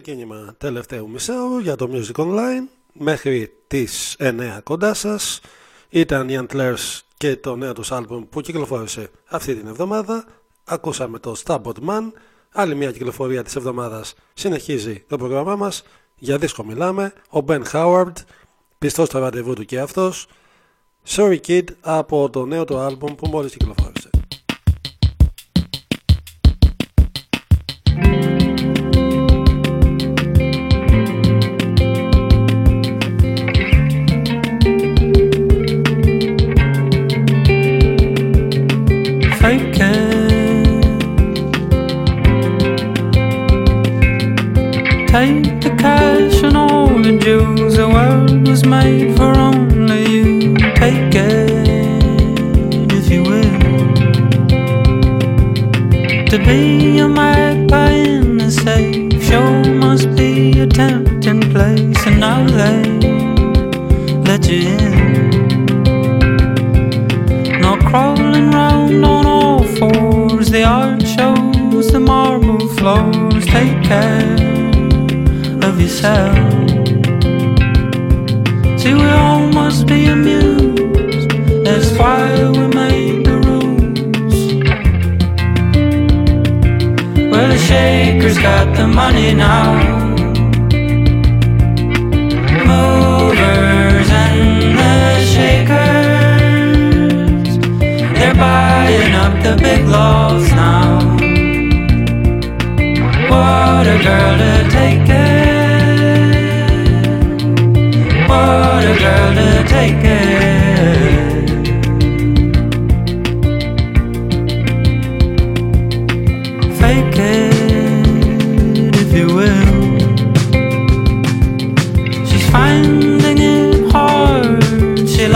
ξεκίνημα τελευταίου μισάου για το Music Online. Μέχρι τις 9 κοντά σας ήταν οι Antlers και το νέο τους άλμπουμ που κυκλοφόρησε αυτή την εβδομάδα. Ακούσαμε το Starbot Man. Άλλη μια κυκλοφορία της εβδομάδας συνεχίζει το πρόγραμμά μας. Για δίσκο μιλάμε. Ο Ben Howard πιστός στο ραντεβού του και αυτός. Sorry Kid από το νέο του άλμπουμ που μόλις κυκλοφόρησε.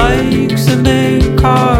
likes and they call.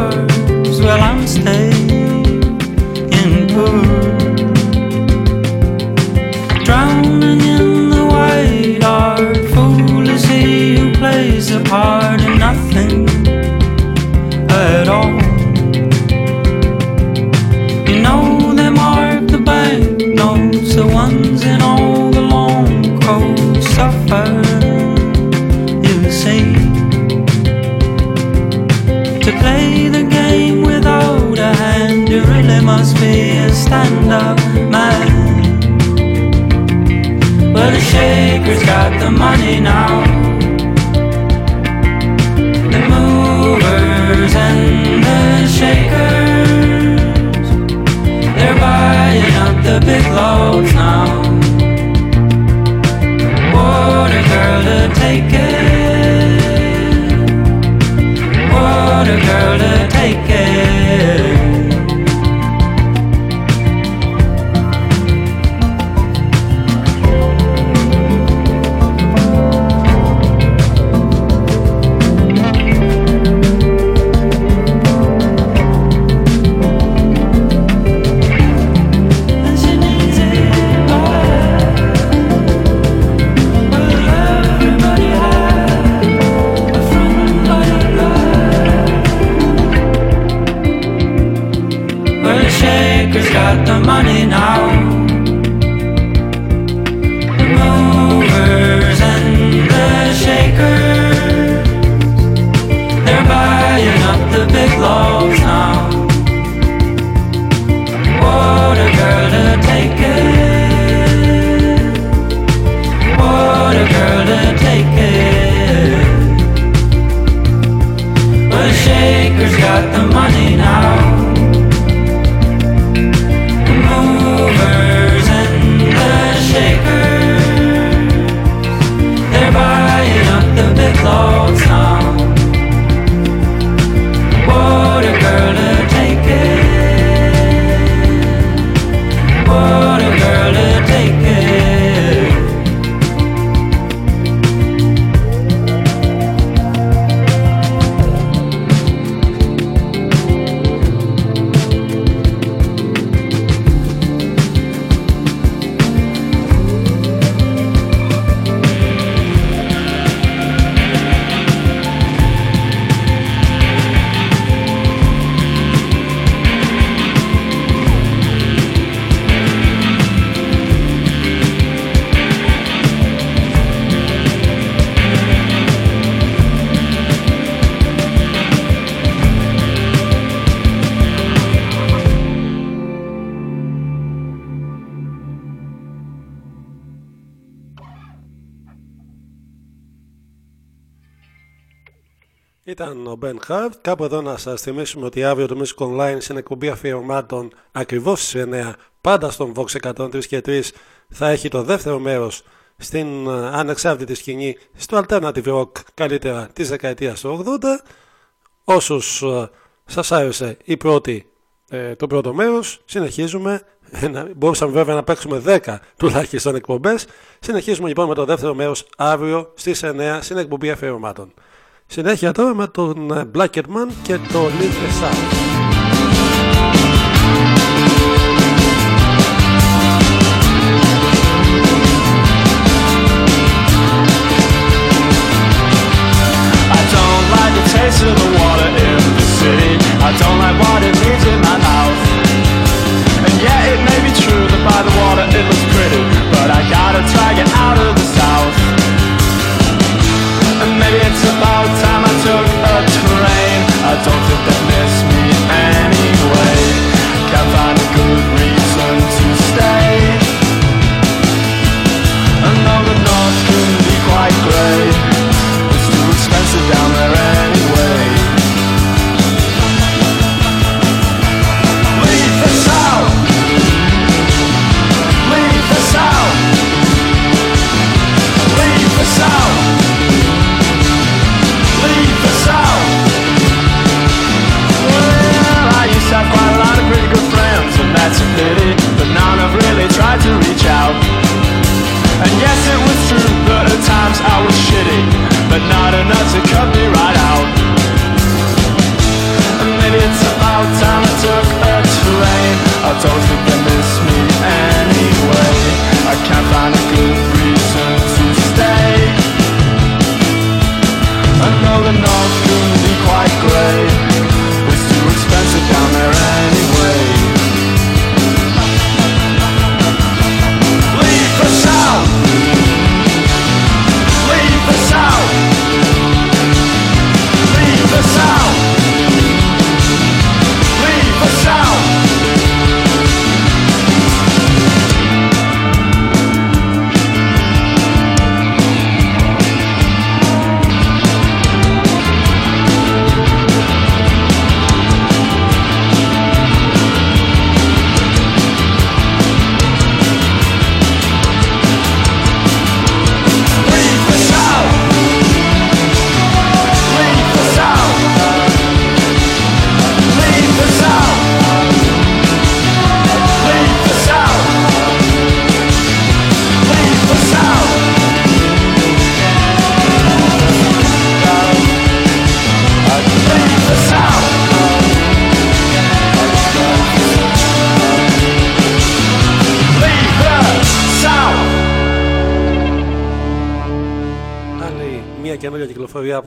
Κάπου εδώ να σας θυμίσουμε ότι αύριο το Music Online στην εκπομπή αφιερωμάτων ακριβώς στις 9 πάντα στον Vox 103 και 3 θα έχει το δεύτερο μέρος στην ε, ανεξάρτητη σκηνή στο Alternative Rock καλύτερα της δεκαετίας του 80 όσους ε, σας άρεσε η πρώτη, ε, το πρώτο μέρος συνεχίζουμε. Μπορούσαμε βέβαια να παίξουμε 10 τουλάχιστον εκπομπές. Συνεχίζουμε λοιπόν με το δεύτερο μέρος αύριο στις 9 στην εκπομπή αφιερωμάτων συνέχεια τώρα με τον Blackerman και το Live South taste of the water in the city I don't like what it leaves in my mouth And yeah, it may be true that by the water it looks pretty But I gotta try get out of the south And maybe it's about time I took a train. I don't that's a pity But none have really tried to reach out. And yes, it was true that at times I was shitty But not enough to cut me right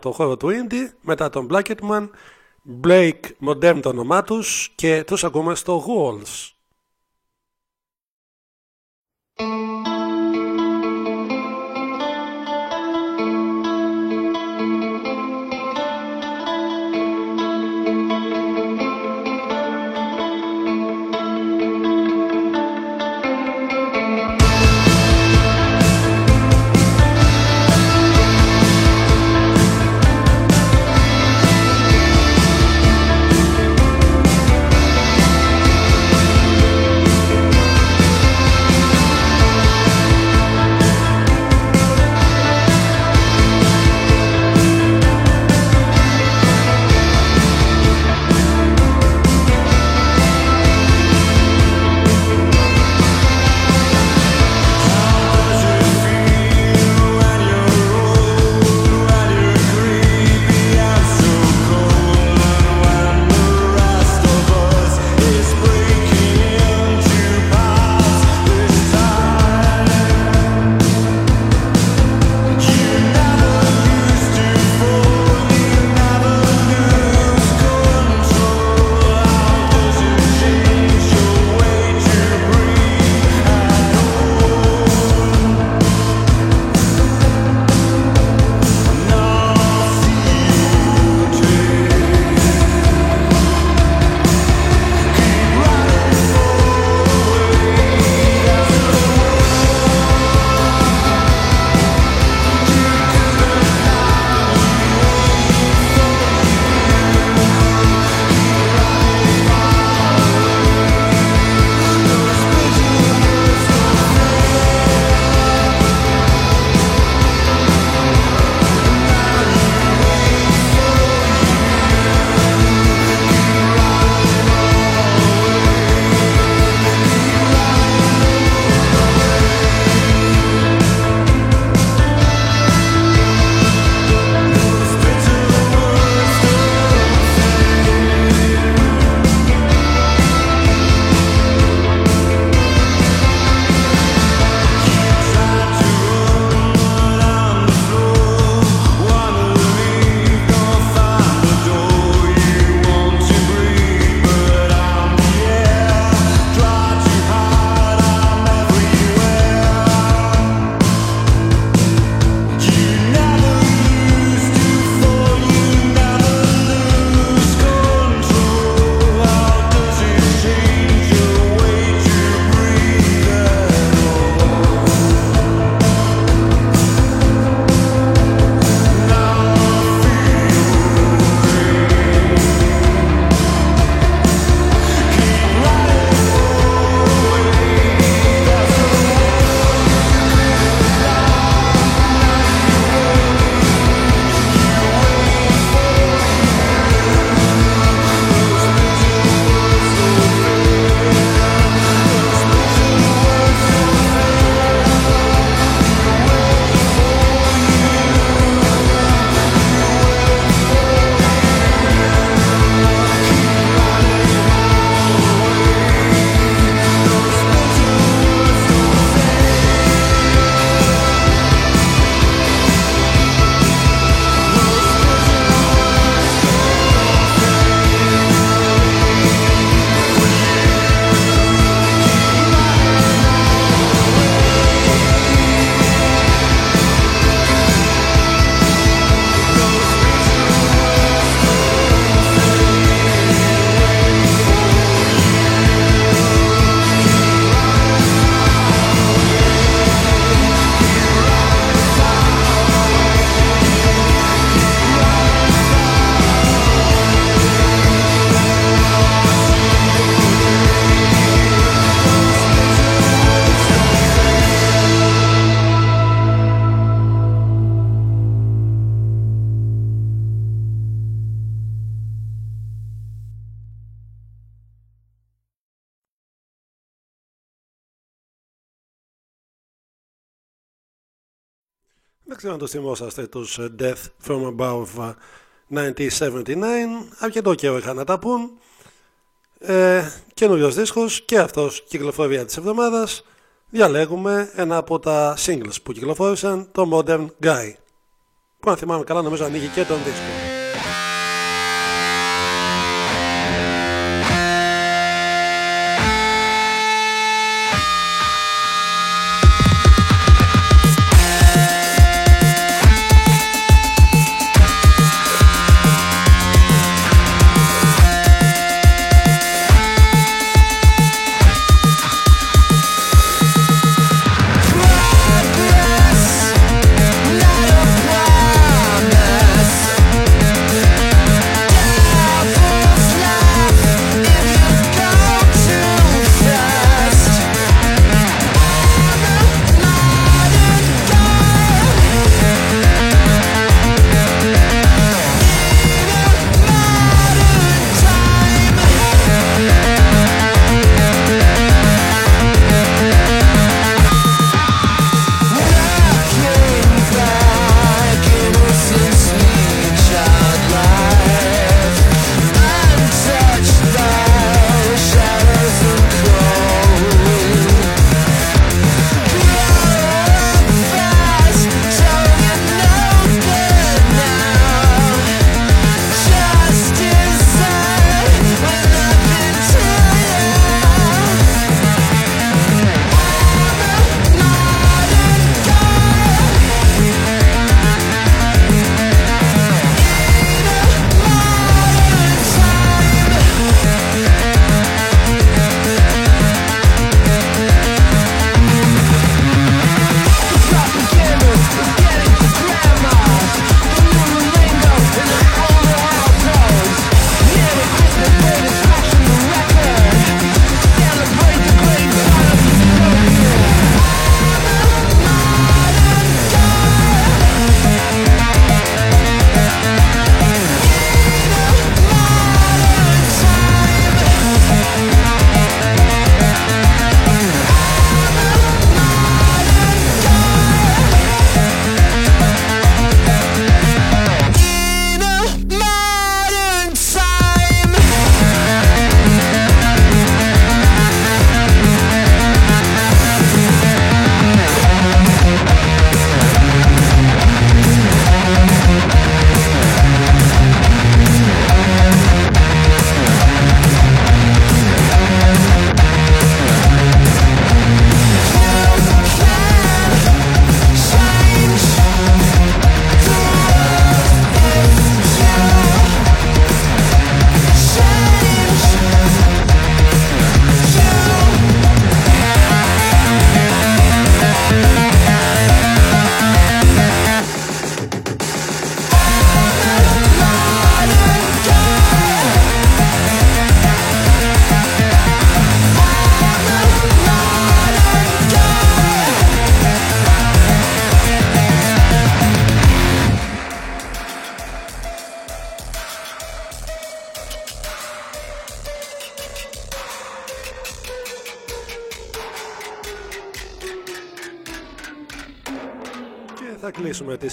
το χώρο του Indie μετά τον Blacketman Blake Modern το όνομά τους και τους ακούμε στο Walls Δεν ξέρω αν το θυμόσαστε τους ε, Death From Above ε, 1979. Αρκετό καιρό είχαν να τα πούν. Ε, Καινούριος δίσκος και αυτός κυκλοφορία της εβδομάδας. Διαλέγουμε ένα από τα singles που κυκλοφόρησαν, το Modern Guy. Που αν θυμάμαι καλά νομίζω ανοίγει και τον δίσκο.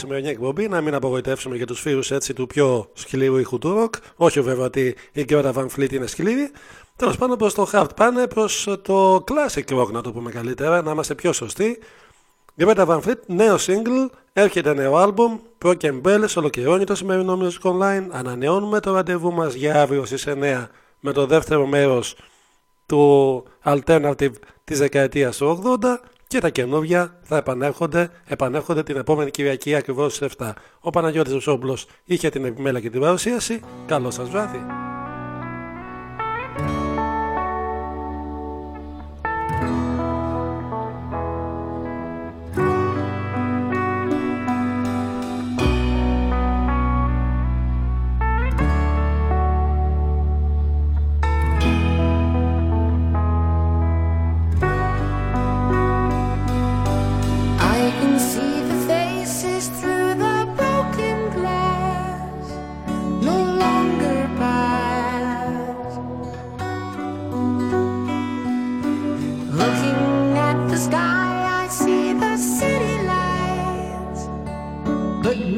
Σημερινή εκπομπή. Να μην απογοητεύσουμε για τους φίλους έτσι του πιο σκληρού ήχου του ροκ. Όχι βέβαια ότι η Γκέτα Van Fleet είναι σκληρή. Τέλος πάντων προς το hard πάνε προς το classic rock, να το πούμε καλύτερα, να είμαστε πιο σωστοί. Γκέτα Van Fleet, νέο single, έρχεται νέο album. Broken Bells ολοκληρώνει το σημερινό Music Online. Ανανεώνουμε το ραντεβού μας για αύριο στις 9 με το δεύτερο μέρος του Alternative της δεκαετίας του 80 και τα καινούργια θα επανέρχονται, επανέρχονται την επόμενη Κυριακή ακριβώς στις 7. Ο Παναγιώτης Ζωσόμπλος είχε την επιμέλεια και την παρουσίαση. Καλό σας βράδυ.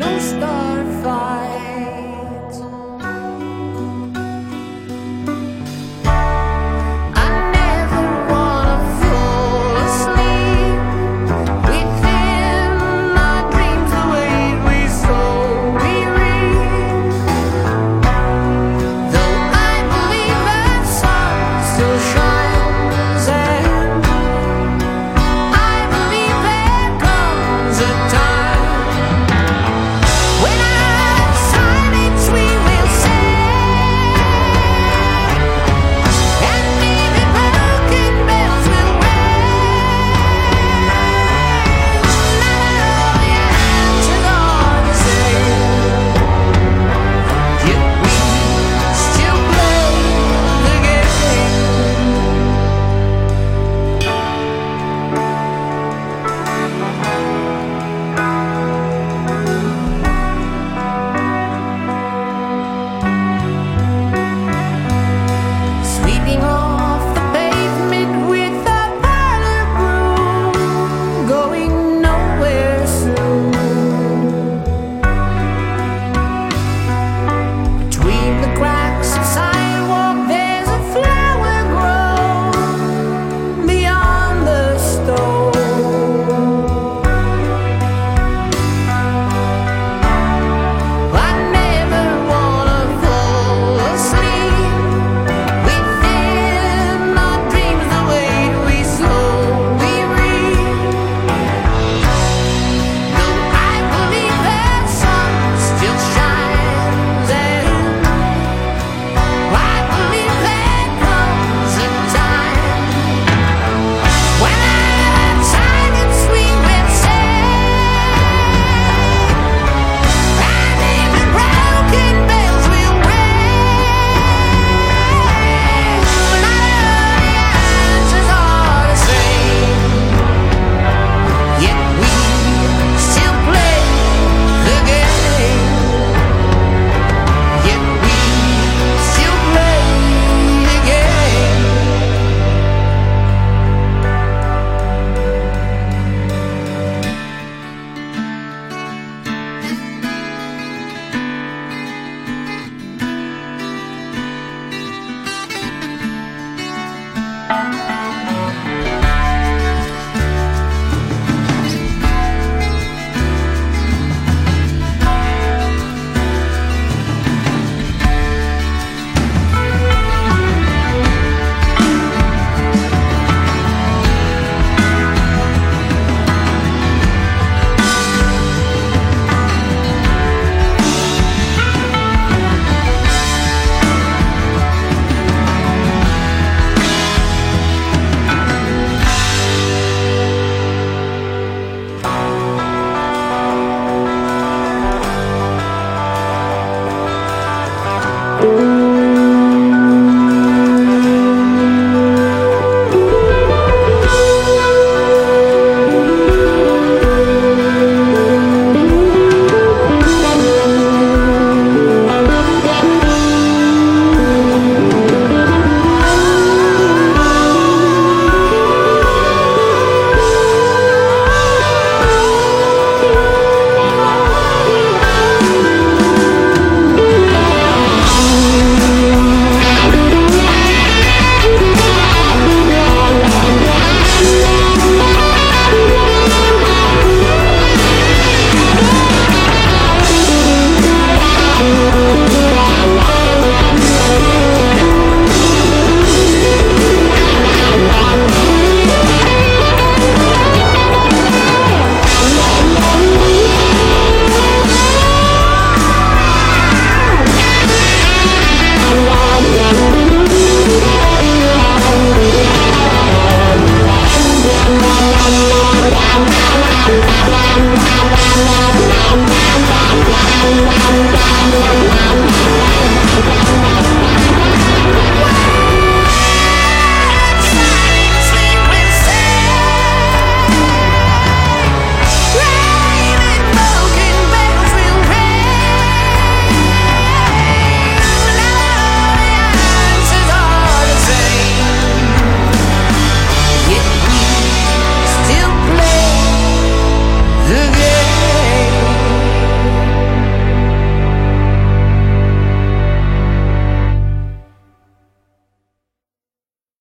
não está.